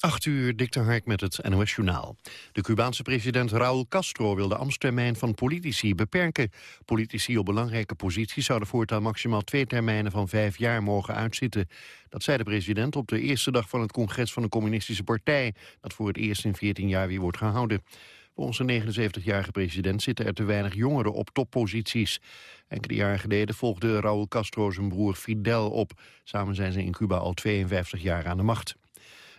8 uur, Dikter Hark met het NOS Journaal. De Cubaanse president Raúl Castro wil de ambtstermijn van politici beperken. Politici op belangrijke posities zouden voortaan maximaal twee termijnen van vijf jaar mogen uitzitten. Dat zei de president op de eerste dag van het congres van de communistische partij, dat voor het eerst in 14 jaar weer wordt gehouden. Volgens de 79-jarige president zitten er te weinig jongeren op topposities. Enkele jaren geleden volgde Raúl Castro zijn broer Fidel op. Samen zijn ze in Cuba al 52 jaar aan de macht.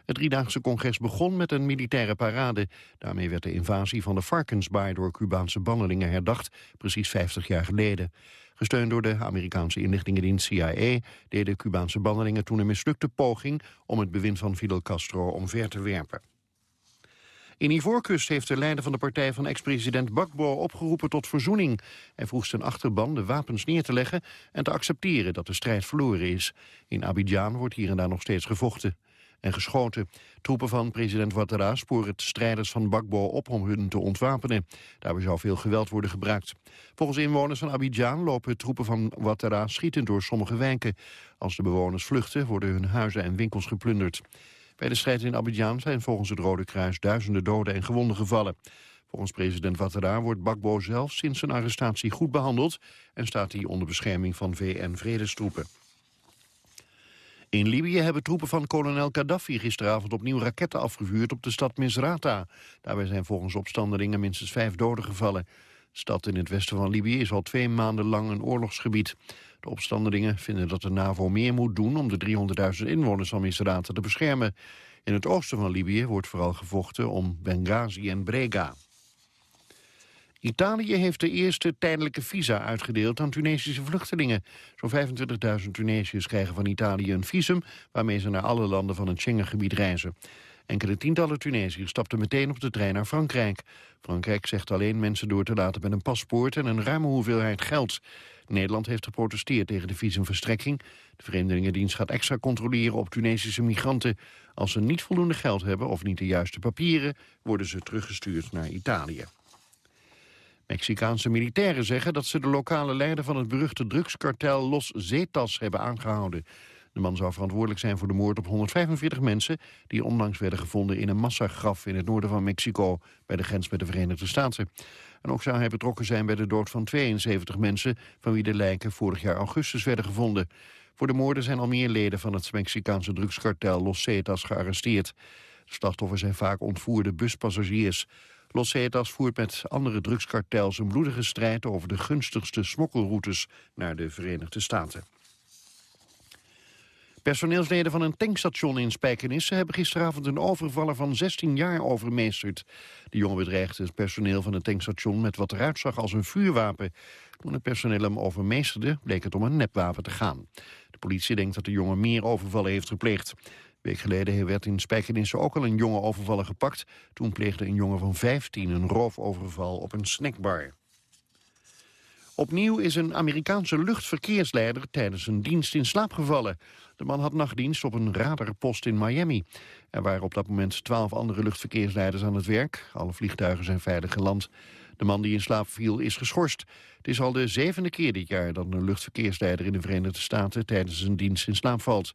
Het driedaagse congres begon met een militaire parade. Daarmee werd de invasie van de Varkensbaai door Cubaanse bannelingen herdacht, precies 50 jaar geleden. Gesteund door de Amerikaanse inlichtingendienst CIA deden Cubaanse bannelingen toen een mislukte poging om het bewind van Fidel Castro omver te werpen. In Ivoorkust heeft de leider van de partij van ex-president Bakbo opgeroepen tot verzoening. Hij vroeg zijn achterban de wapens neer te leggen en te accepteren dat de strijd verloren is. In Abidjan wordt hier en daar nog steeds gevochten en geschoten. Troepen van president Ouattara sporen strijders van Bakbo op om hun te ontwapenen. Daarbij zou veel geweld worden gebruikt. Volgens inwoners van Abidjan lopen troepen van Ouattara schietend door sommige wijken. Als de bewoners vluchten worden hun huizen en winkels geplunderd. Bij de strijd in Abidjan zijn volgens het Rode Kruis duizenden doden en gewonden gevallen. Volgens president Ouattara wordt Bakbo zelf sinds zijn arrestatie goed behandeld... en staat hij onder bescherming van VN-vredestroepen. In Libië hebben troepen van kolonel Gaddafi gisteravond opnieuw raketten afgevuurd op de stad Misrata. Daarbij zijn volgens opstandelingen minstens vijf doden gevallen. De stad in het westen van Libië is al twee maanden lang een oorlogsgebied. De opstandelingen vinden dat de NAVO meer moet doen om de 300.000 inwoners van Misrata te beschermen. In het oosten van Libië wordt vooral gevochten om Benghazi en Brega. Italië heeft de eerste tijdelijke visa uitgedeeld aan Tunesische vluchtelingen. Zo'n 25.000 Tunesiërs krijgen van Italië een visum... waarmee ze naar alle landen van het Schengengebied reizen. Enkele tientallen Tunesiërs stapten meteen op de trein naar Frankrijk. Frankrijk zegt alleen mensen door te laten met een paspoort... en een ruime hoeveelheid geld. Nederland heeft geprotesteerd tegen de visumverstrekking. De Vreemdelingendienst gaat extra controleren op Tunesische migranten. Als ze niet voldoende geld hebben of niet de juiste papieren... worden ze teruggestuurd naar Italië. Mexicaanse militairen zeggen dat ze de lokale leider van het beruchte drugskartel Los Zetas hebben aangehouden. De man zou verantwoordelijk zijn voor de moord op 145 mensen... die onlangs werden gevonden in een massagraf in het noorden van Mexico... bij de grens met de Verenigde Staten. En ook zou hij betrokken zijn bij de dood van 72 mensen... van wie de lijken vorig jaar augustus werden gevonden. Voor de moorden zijn al meer leden van het Mexicaanse drugskartel Los Zetas gearresteerd. De slachtoffers zijn vaak ontvoerde buspassagiers. Los Cetas voert met andere drugskartels een bloedige strijd over de gunstigste smokkelroutes naar de Verenigde Staten. Personeelsleden van een tankstation in Spijkenisse hebben gisteravond een overvaller van 16 jaar overmeesterd. De jongen bedreigde het personeel van het tankstation met wat eruit zag als een vuurwapen. Toen het personeel hem overmeesterde, bleek het om een nepwapen te gaan. De politie denkt dat de jongen meer overvallen heeft gepleegd week geleden werd in Spijkenisse ook al een jonge overvaller gepakt. Toen pleegde een jongen van 15 een roofoverval op een snackbar. Opnieuw is een Amerikaanse luchtverkeersleider tijdens een dienst in slaap gevallen. De man had nachtdienst op een radarpost in Miami. Er waren op dat moment twaalf andere luchtverkeersleiders aan het werk. Alle vliegtuigen zijn veilig geland. De man die in slaap viel is geschorst. Het is al de zevende keer dit jaar dat een luchtverkeersleider in de Verenigde Staten tijdens zijn dienst in slaap valt.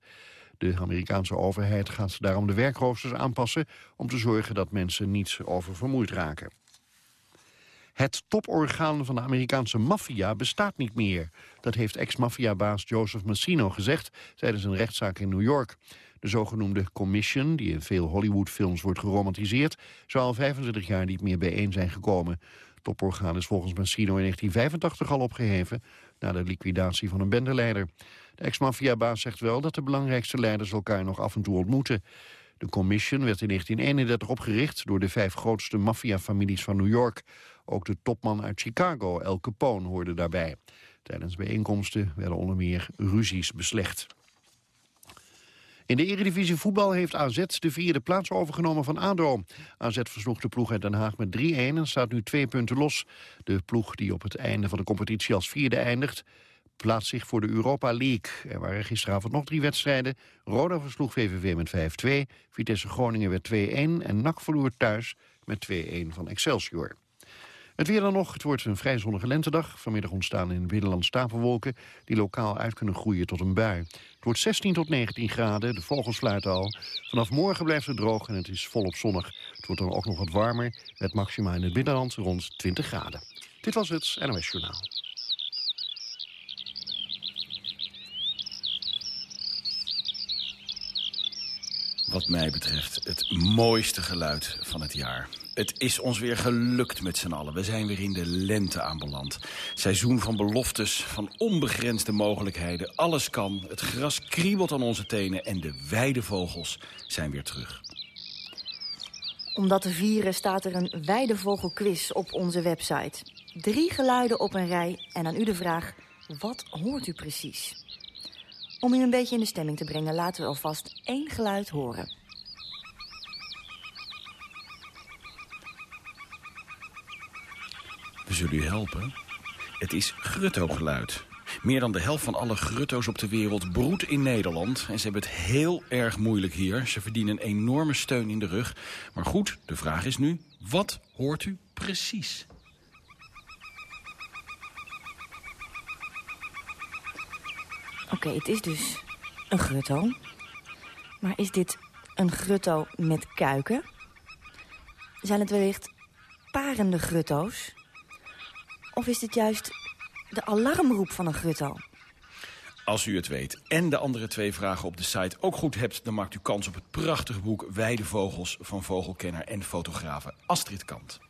De Amerikaanse overheid gaat daarom de werkroosters aanpassen... om te zorgen dat mensen niet oververmoeid raken. Het toporgaan van de Amerikaanse maffia bestaat niet meer. Dat heeft ex-maffiabaas Joseph Massino gezegd tijdens een rechtszaak in New York. De zogenoemde commission, die in veel Hollywoodfilms wordt geromantiseerd... zou al 25 jaar niet meer bijeen zijn gekomen. Het toporgaan is volgens Massino in 1985 al opgeheven... na de liquidatie van een bendeleider. De ex-maffiabaas zegt wel dat de belangrijkste leiders elkaar nog af en toe ontmoeten. De commission werd in 1931 opgericht door de vijf grootste maffiafamilies van New York. Ook de topman uit Chicago, El Capone, hoorde daarbij. Tijdens bijeenkomsten werden onder meer ruzies beslecht. In de Eredivisie voetbal heeft AZ de vierde plaats overgenomen van ADO. AZ versloeg de ploeg uit Den Haag met 3-1 en staat nu twee punten los. De ploeg die op het einde van de competitie als vierde eindigt plaatst zich voor de Europa League. Er waren gisteravond nog drie wedstrijden. Roda versloeg VVV met 5-2, Vitesse Groningen werd 2-1... en NAC verloor thuis met 2-1 van Excelsior. Het weer dan nog. Het wordt een vrij zonnige lentedag. Vanmiddag ontstaan in het binnenland stapelwolken... die lokaal uit kunnen groeien tot een bui. Het wordt 16 tot 19 graden, de vogels fluiten al. Vanaf morgen blijft het droog en het is volop zonnig. Het wordt dan ook nog wat warmer, met maxima in het binnenland rond 20 graden. Dit was het NOS Journaal. Wat mij betreft het mooiste geluid van het jaar. Het is ons weer gelukt met z'n allen. We zijn weer in de lente aanbeland. Seizoen van beloftes, van onbegrensde mogelijkheden. Alles kan, het gras kriebelt aan onze tenen... en de weidevogels zijn weer terug. Om dat te vieren staat er een weidevogelquiz op onze website. Drie geluiden op een rij en aan u de vraag... wat hoort u precies? Om u een beetje in de stemming te brengen... laten we alvast één geluid horen. We zullen u helpen. Het is grutto-geluid. Meer dan de helft van alle grutto's op de wereld broedt in Nederland. En ze hebben het heel erg moeilijk hier. Ze verdienen een enorme steun in de rug. Maar goed, de vraag is nu, wat hoort u precies? Oké, het is dus een grutto. Maar is dit een grutto met kuiken? Zijn het wellicht parende grutto's? Of is dit juist de alarmroep van een grutto? Als u het weet en de andere twee vragen op de site ook goed hebt... dan maakt u kans op het prachtige boek Weidevogels van vogelkenner en fotografe Astrid Kant.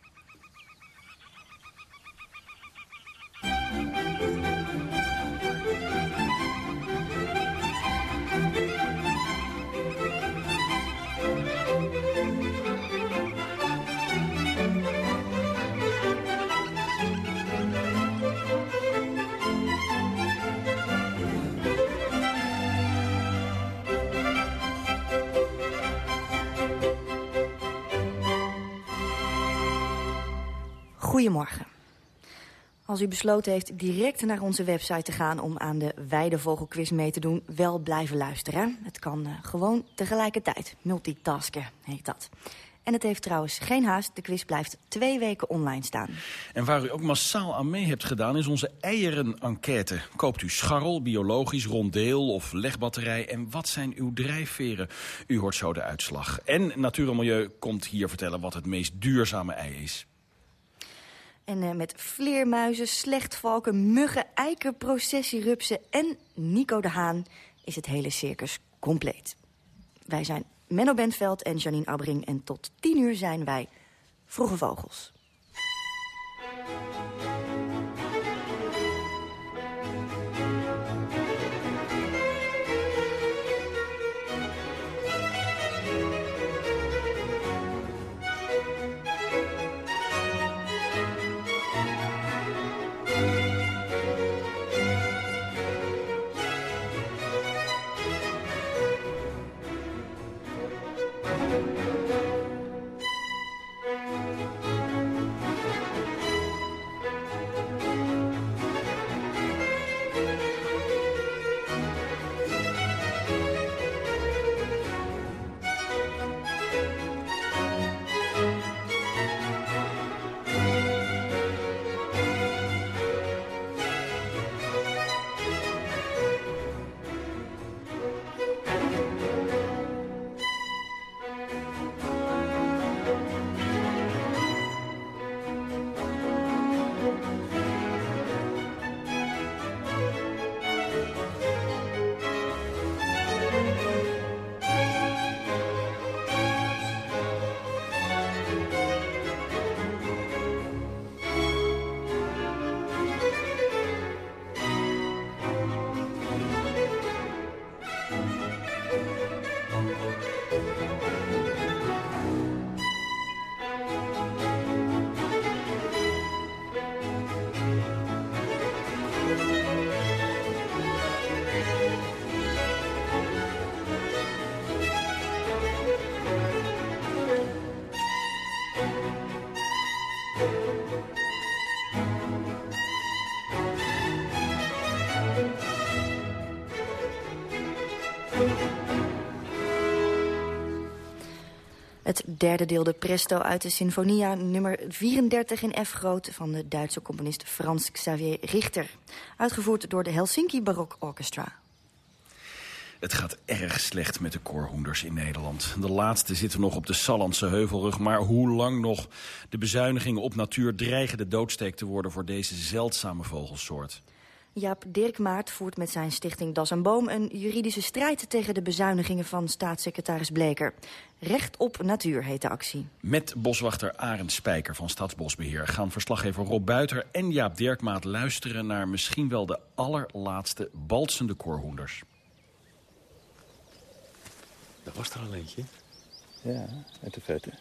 Goedemorgen. Als u besloten heeft direct naar onze website te gaan... om aan de Weidevogelquiz mee te doen, wel blijven luisteren. Het kan uh, gewoon tegelijkertijd. Multitasken heet dat. En het heeft trouwens geen haast. De quiz blijft twee weken online staan. En waar u ook massaal aan mee hebt gedaan is onze eieren-enquête. Koopt u scharrel, biologisch, rondeel of legbatterij? En wat zijn uw drijfveren? U hoort zo de uitslag. En Natuur en Milieu komt hier vertellen wat het meest duurzame ei is. En uh, met vleermuizen, slechtvalken, muggen, eiken, processierupsen en Nico de Haan is het hele circus compleet. Wij zijn Menno Bentveld en Janine Abbring en tot tien uur zijn wij Vroege Vogels. Derde deel de Presto uit de Sinfonia nummer 34 in F groot... van de Duitse componist Frans Xavier Richter. Uitgevoerd door de Helsinki Barok Orchestra. Het gaat erg slecht met de koorhoenders in Nederland. De laatste zitten nog op de Sallandse heuvelrug. Maar hoe lang nog? De bezuinigingen op natuur dreigen de doodsteek te worden... voor deze zeldzame vogelsoort. Jaap Dirkmaart voert met zijn stichting Das en Boom... een juridische strijd tegen de bezuinigingen van staatssecretaris Bleker. Recht op natuur heet de actie. Met boswachter Arend Spijker van Stadsbosbeheer... gaan verslaggever Rob Buiter en Jaap Dirkmaat luisteren... naar misschien wel de allerlaatste balsende koorhoenders. Dat was er al eentje. Ja, uit de vette.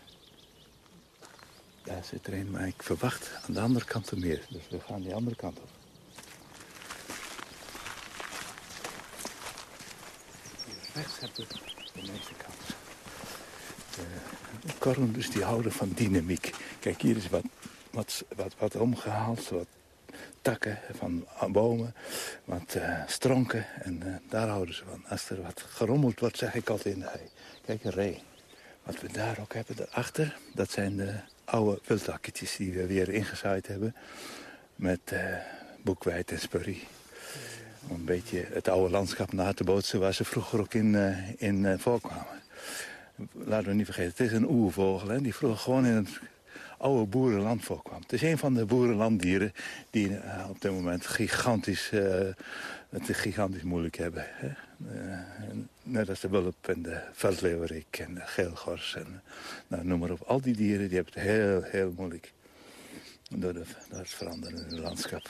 Daar zit er een, maar ik verwacht aan de andere kant er meer. Dus we gaan die andere kant op. rechts heb je de meeste kans. De korrenders die houden van dynamiek. Kijk, hier is wat, wat, wat, wat omgehaald, wat takken van bomen, wat uh, stronken. En uh, daar houden ze van. Als er wat gerommeld wordt, zeg ik altijd in de hei. Kijk, een ree. Wat we daar ook hebben daarachter, dat zijn de oude wildtakketjes die we weer ingezaaid hebben. Met uh, boekwijd en spurrie om een beetje het oude landschap na te bootsen... waar ze vroeger ook in, uh, in uh, voorkwamen. Laten we niet vergeten, het is een oervogel... Hè, die vroeger gewoon in het oude boerenland voorkwam. Het is een van de boerenlanddieren die uh, op dit moment gigantisch, het gigantisch moeilijk hebben. Hè. net als de wulp en de veldleeuwerik en de geelgors en nou, noem maar op. Al die dieren die hebben het heel, heel moeilijk door, de, door het veranderende landschap.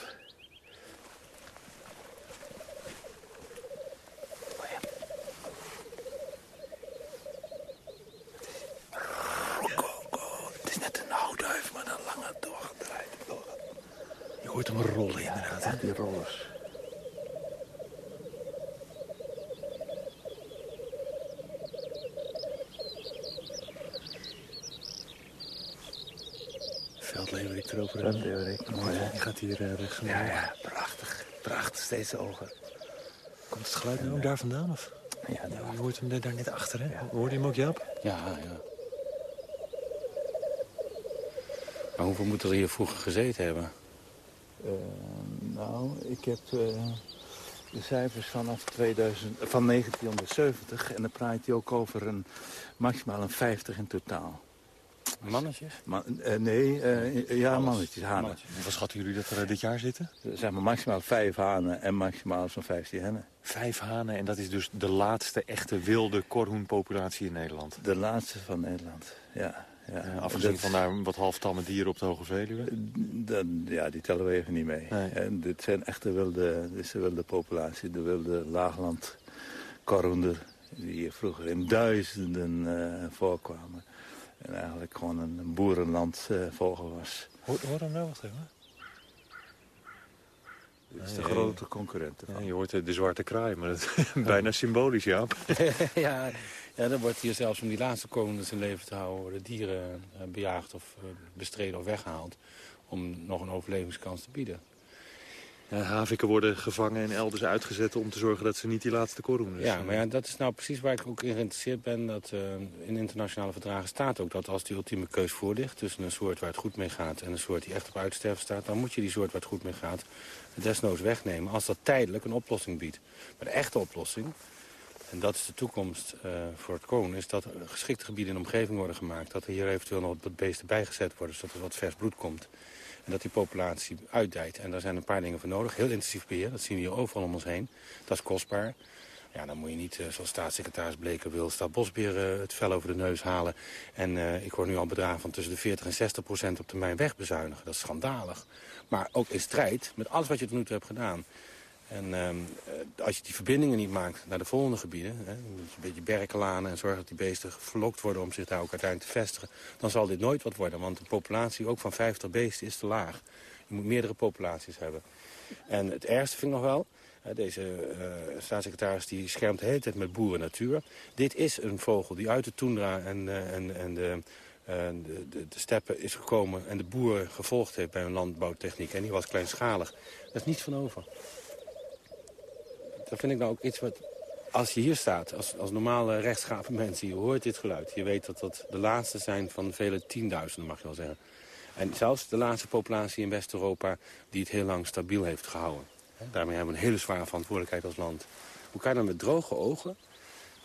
hoort hem rollen die rollers. Veldleverik erover. Veldleverik, mooi hè? Die gaat hier uh, Ja, ja, prachtig. Prachtig, steeds ogen. Komt het geluid nou ook daar vandaan? Of? Ja, daar. Je hoort hem daar net achter, hè? Ja. Hoorde je hem ook, Jaap? Ja, ja. Maar hoeveel moeten er hier vroeger gezeten hebben? Uh, nou, ik heb uh, de cijfers vanaf 2000, van 1970 en dan praat hij ook over een, maximaal een 50 in totaal. Mannetjes? Ma uh, nee, ja, Alles. mannetjes, hanen. Mannetjes. Wat schatten jullie dat er dit jaar zitten? Zeg maar maximaal vijf hanen en maximaal zo'n 15 hennen. Vijf hanen en dat is dus de laatste echte wilde korhoenpopulatie in Nederland? De laatste van Nederland, ja. Ja, afgezien dat, van daar wat halftamme dieren op de Hoge Veluwe? Dat, ja, die tellen we even niet mee. Nee. En dit zijn echte wilde, dit is de wilde populatie, de wilde laagland korhoender... die vroeger in duizenden uh, voorkwamen. En eigenlijk gewoon een, een boerenlandvogel uh, was. Hoor, hoor hem nou, wacht even. Dat is de grote concurrent ja, je hoort de zwarte kraai, maar dat is bijna symbolisch, Jaap. ja, ja, dan wordt hier zelfs om die laatste konings in leven te houden... worden dieren bejaagd of bestreden of weggehaald... om nog een overlevingskans te bieden. Ja, haviken worden gevangen en elders uitgezet om te zorgen dat ze niet die laatste korhoen Ja, maar ja, dat is nou precies waar ik ook in geïnteresseerd ben. Dat uh, in internationale verdragen staat ook dat als die ultieme keus voor ligt... tussen een soort waar het goed mee gaat en een soort die echt op uitsterven staat... dan moet je die soort waar het goed mee gaat desnoods wegnemen... als dat tijdelijk een oplossing biedt. Maar de echte oplossing, en dat is de toekomst uh, voor het koon... is dat geschikte gebieden in de omgeving worden gemaakt. Dat er hier eventueel nog wat beesten bijgezet worden... zodat er wat vers bloed komt. En dat die populatie uitdijt. En daar zijn een paar dingen voor nodig. Heel intensief beheer, dat zien we hier overal om ons heen. Dat is kostbaar. Ja, dan moet je niet, uh, zoals staatssecretaris Bleken wil, Staatsbosbeheer uh, het vel over de neus halen. En ik hoor nu al bedragen van tussen de 40 en 60 procent op termijn wegbezuinigen. Dat is schandalig. Maar ook in strijd met alles wat je tot nu toe hebt gedaan. En uh, als je die verbindingen niet maakt naar de volgende gebieden... Hè, een beetje berkenlanen en zorgen dat die beesten verlokt worden... om zich daar ook uiteindelijk te vestigen... dan zal dit nooit wat worden. Want een populatie ook van 50 beesten is te laag. Je moet meerdere populaties hebben. En het ergste vind ik nog wel... Deze uh, staatssecretaris die schermt de hele tijd met boeren natuur. Dit is een vogel die uit de toendra en, uh, en, en de, de, de, de, steppen is gekomen... en de boeren gevolgd heeft bij hun landbouwtechniek. En die was kleinschalig. Daar is niets van over. Dat vind ik nou ook iets wat als je hier staat, als, als normale rechtschapen mensen, je hoort dit geluid. Je weet dat dat de laatste zijn van vele tienduizenden, mag je wel zeggen. En zelfs de laatste populatie in West-Europa die het heel lang stabiel heeft gehouden. Daarmee hebben we een hele zware verantwoordelijkheid als land. Hoe kan je dan met droge ogen,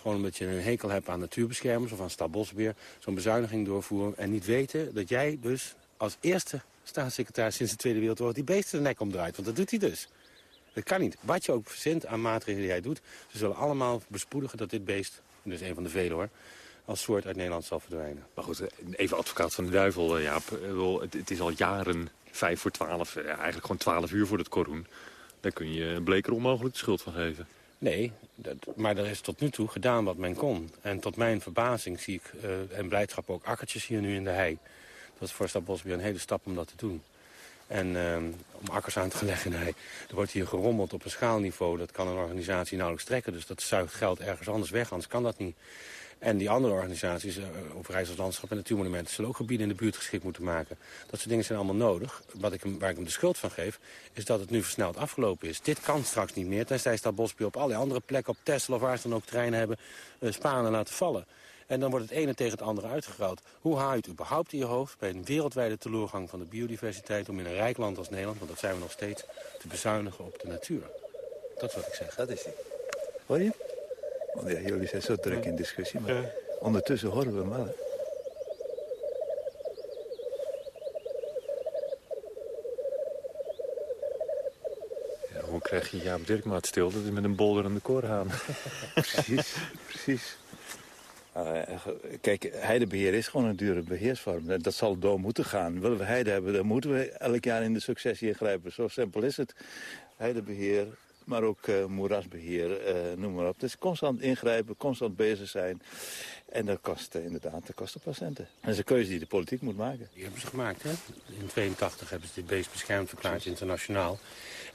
gewoon omdat je een hekel hebt aan natuurbeschermers of aan stadbosbeheer, zo'n bezuiniging doorvoeren en niet weten dat jij dus als eerste staatssecretaris sinds de Tweede Wereldoorlog die beesten de nek omdraait. Want dat doet hij dus. Dat kan niet. Wat je ook verzint aan maatregelen die jij doet... ze zullen allemaal bespoedigen dat dit beest, en dus een van de vele hoor... als soort uit Nederland zal verdwijnen. Maar goed, even advocaat van de duivel, eh, Jaap. Het is al jaren vijf voor twaalf, eigenlijk gewoon twaalf uur voor het koroen. Daar kun je bleker onmogelijk de schuld van geven. Nee, dat, maar er is tot nu toe gedaan wat men kon. En tot mijn verbazing zie ik, uh, en blijdschap ook, akkertjes hier nu in de hei. Dat is voor Stadbosbeheer een hele stap om dat te doen. En um, om akkers aan te leggen, nee. Er wordt hier gerommeld op een schaalniveau. Dat kan een organisatie nauwelijks trekken. Dus dat zuigt geld ergens anders weg, anders kan dat niet. En die andere organisaties, uh, Overijssels Landschap en Natuurmonumenten... zullen ook gebieden in de buurt geschikt moeten maken. Dat soort dingen zijn allemaal nodig. Wat ik waar ik hem de schuld van geef, is dat het nu versneld afgelopen is. Dit kan straks niet meer, tenzij Stadbosbeheer op allerlei andere plekken... op Tesla of waar ze dan ook terreinen hebben, uh, spanen laten vallen. En dan wordt het ene tegen het andere uitgeruild. Hoe haal je het überhaupt in je hoofd bij een wereldwijde teleurgang van de biodiversiteit... om in een rijk land als Nederland, want dat zijn we nog steeds, te bezuinigen op de natuur? Dat is wat ik zeg. Dat is het. Hoor je? Want ja, jullie zijn zo druk in discussie, maar ja. ondertussen horen we hem wel. Hè? Ja, hoe krijg je Jaap Dirkmaat stil? Dat is met een bolder aan de koorhaan. precies, precies. Uh, kijk, heidebeheer is gewoon een dure beheersvorm. Dat zal door moeten gaan. Willen we heide hebben, dan moeten we elk jaar in de successie ingrijpen. Zo simpel is het. Heidebeheer, maar ook uh, moerasbeheer, uh, noem maar op. Dus constant ingrijpen, constant bezig zijn. En dat kost inderdaad, dat kost de patiënten. Dat is een keuze die de politiek moet maken. Die hebben ze gemaakt, hè? In 82 hebben ze dit beest beschermd verklaard internationaal.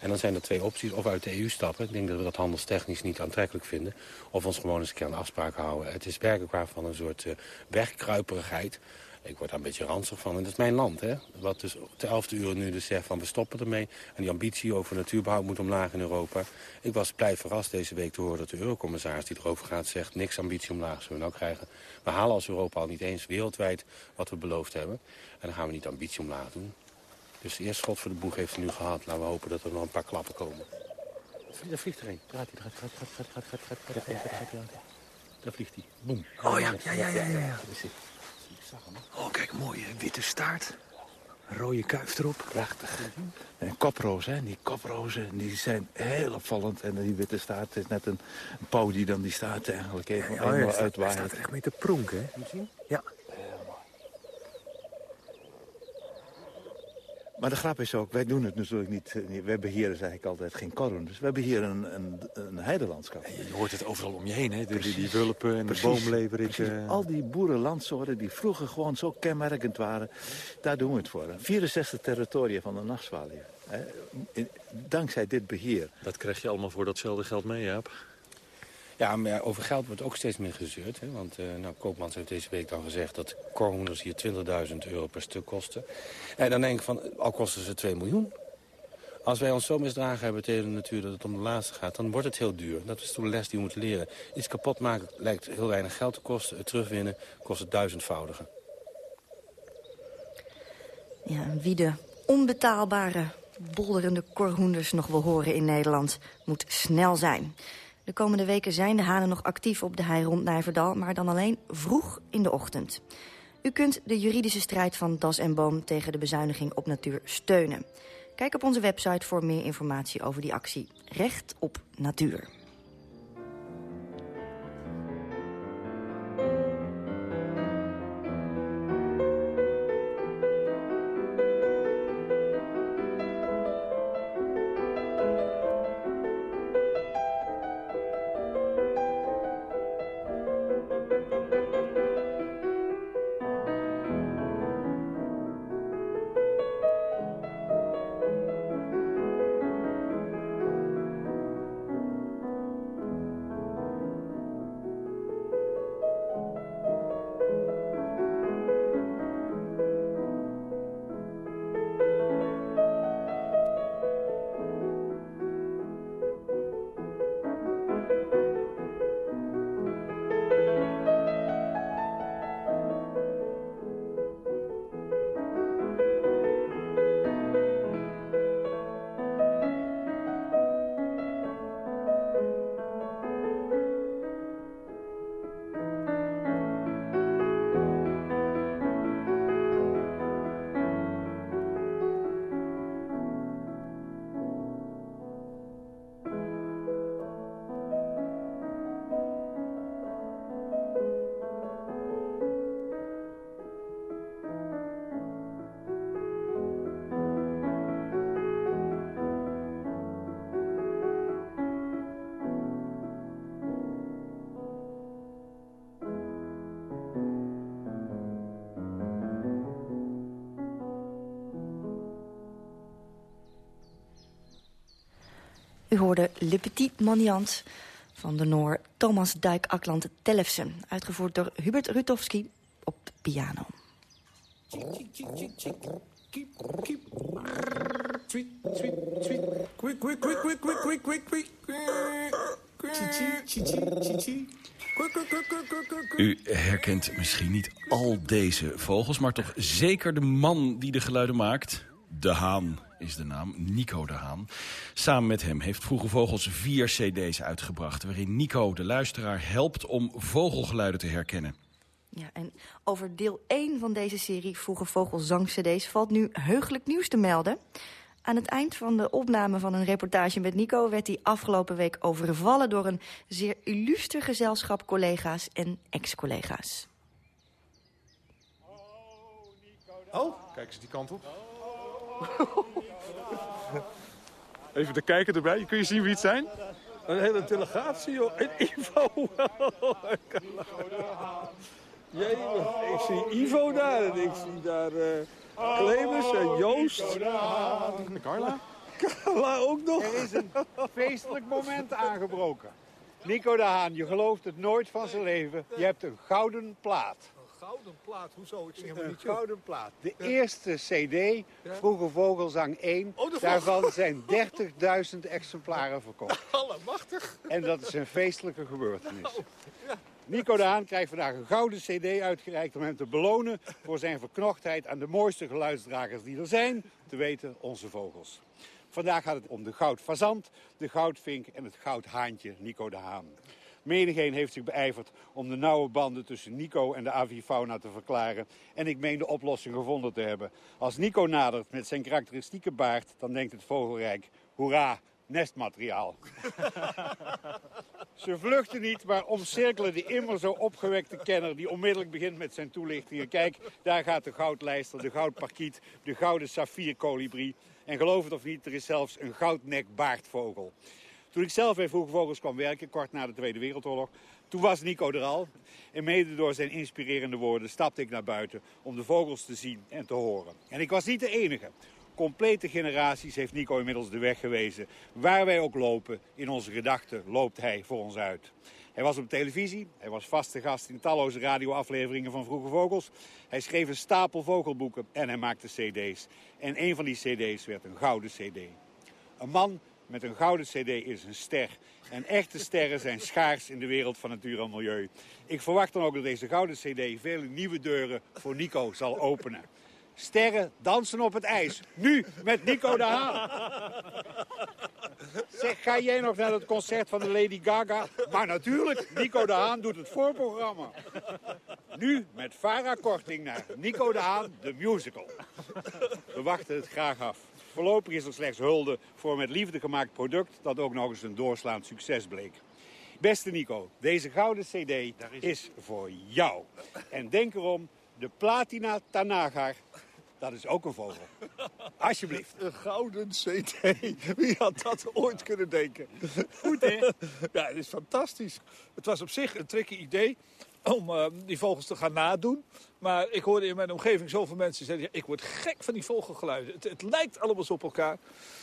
En dan zijn er twee opties. Of uit de EU stappen. Ik denk dat we dat handelstechnisch niet aantrekkelijk vinden. Of ons gewoon eens een keer aan afspraken houden. Het is werkelijk waar van een soort uh, wegkruiperigheid. Ik word daar een beetje ranzig van. En dat is mijn land, hè. Wat dus te elfde uur nu dus zegt van we stoppen ermee. En die ambitie over natuurbehoud moet omlaag in Europa. Ik was blij verrast deze week te horen dat de eurocommissaris die erover gaat zegt... niks ambitie omlaag zullen we nou krijgen. We halen als Europa al niet eens wereldwijd wat we beloofd hebben. En dan gaan we niet ambitie omlaag doen. Dus eerst eerste schot voor de boeg heeft hij nu gehad. Laten we hopen dat er nog een paar klappen komen. Daar vliegt er een. Gaat hij, Gaat, gaat gaat, gaat, gaat gaat, gaat, gaat hij, daar vliegt hij. Boom. Oh ja, ja, ja, ja, ja. Oh, kijk, mooie witte staart. Rode kuif erop. Prachtig. En koprozen, hè. Die koprozen die zijn heel opvallend. En die witte staart is net een, pauw die dan die staart eigenlijk even ja, ja, uitwaait. Hij staat er echt mee te pronken, hè. Moet zien? Maar de grap is ook, wij doen het natuurlijk niet. Wij beheren eigenlijk altijd geen korren. Dus wij beheren een, een, een heidelandschap. En je hoort het overal om je heen, hè? De, die, die wulpen en precies, de boomleverik. Uh... Al die boerenlandsoorten die vroeger gewoon zo kenmerkend waren. Daar doen we het voor. 64 territoria van de nachtzwaluw. Dankzij dit beheer. Dat krijg je allemaal voor datzelfde geld mee, Jaap? Ja, maar over geld wordt ook steeds meer gezeurd. Hè? Want uh, nou, Koopmans heeft deze week dan gezegd dat korhoenders hier 20.000 euro per stuk kosten. En dan denk ik van, al kosten ze 2 miljoen. Als wij ons zo misdragen hebben tegen de natuur dat het om de laatste gaat... dan wordt het heel duur. Dat is de les die we moeten leren. Iets kapot maken lijkt heel weinig geld te kosten. Het terugwinnen kost het duizendvoudige. Ja, wie de onbetaalbare, bolderende korhoenders nog wil horen in Nederland... moet snel zijn. De komende weken zijn de hanen nog actief op de hei rond Nijverdal... maar dan alleen vroeg in de ochtend. U kunt de juridische strijd van Das en Boom tegen de bezuiniging op natuur steunen. Kijk op onze website voor meer informatie over die actie. Recht op natuur. U hoorde Le Petit Maniant van de Noor Thomas Dijk Akland Tellefsen. Uitgevoerd door Hubert Rutowski op piano. U herkent misschien niet al deze vogels, maar toch zeker de man die de geluiden maakt. De Haan is de naam, Nico de Haan. Samen met hem heeft Vroege Vogels vier cd's uitgebracht... waarin Nico de luisteraar helpt om vogelgeluiden te herkennen. Ja, en over deel 1 van deze serie Vroege Vogels zang-cd's... valt nu heugelijk nieuws te melden. Aan het eind van de opname van een reportage met Nico... werd hij afgelopen week overvallen door een zeer illuster gezelschap... collega's en ex-collega's. Oh, kijk eens die kant op. Even de kijker erbij. Kun je zien wie het zijn? Een hele delegatie, joh. En Ivo. Jee, ik zie Ivo daar en ik zie daar uh, Clemens en Joost. En Carla? Carla ook nog. Er is een feestelijk moment aangebroken. Nico de Haan, je gelooft het nooit van zijn leven. Je hebt een gouden plaat. Gouden plaat, hoezo? Ik helemaal niet zo. gouden plaat. De eerste cd, Vroege Vogelzang 1, Oh, de daarvan zijn 30.000 exemplaren verkocht. Allemachtig. En dat is een feestelijke gebeurtenis. Nico de Haan krijgt vandaag een gouden cd uitgereikt om hem te belonen voor zijn verknochtheid aan de mooiste geluidsdragers die er zijn, te weten onze vogels. Vandaag gaat het om de goudfazant, de goudvink en het goudhaantje Nico de Haan. Menigeen heeft zich beijverd om de nauwe banden tussen Nico en de avifauna te verklaren. En ik meen de oplossing gevonden te hebben. Als Nico nadert met zijn karakteristieke baard, dan denkt het vogelrijk, hoera, nestmateriaal. Ze vluchten niet, maar omcirkelen de immer zo opgewekte kenner... die onmiddellijk begint met zijn toelichtingen. Kijk, daar gaat de goudlijster, de goudparkiet, de gouden saffierkolibrie. En geloof het of niet, er is zelfs een goudnekbaardvogel. Toen ik zelf bij Vroege Vogels kwam werken, kort na de Tweede Wereldoorlog... toen was Nico er al. En mede door zijn inspirerende woorden stapte ik naar buiten... om de vogels te zien en te horen. En ik was niet de enige. Complete generaties heeft Nico inmiddels de weg gewezen. Waar wij ook lopen, in onze gedachten loopt hij voor ons uit. Hij was op televisie, hij was vaste gast in talloze radioafleveringen van Vroege Vogels. Hij schreef een stapel vogelboeken en hij maakte cd's. En een van die cd's werd een gouden cd. Een man met een gouden cd is een ster. En echte sterren zijn schaars in de wereld van natuur en milieu. Ik verwacht dan ook dat deze gouden cd vele nieuwe deuren voor Nico zal openen. Sterren dansen op het ijs. Nu met Nico de Haan. Zeg, ga jij nog naar het concert van de Lady Gaga? Maar natuurlijk, Nico de Haan doet het voorprogramma. Nu met Vara Korting naar Nico de Haan, de musical. We wachten het graag af. Voorlopig is er slechts hulde voor een met liefde gemaakt product... dat ook nog eens een doorslaand succes bleek. Beste Nico, deze gouden cd is voor jou. En denk erom, de Platina Tanagar, dat is ook een vogel. Alsjeblieft. Een gouden CD. Wie had dat ooit kunnen denken? Goed, hè? Ja, het is fantastisch. Het was op zich een tricky idee om eh, die vogels te gaan nadoen. Maar ik hoorde in mijn omgeving zoveel mensen zeggen... Ja, ik word gek van die vogelgeluiden. Het, het lijkt allemaal zo op elkaar.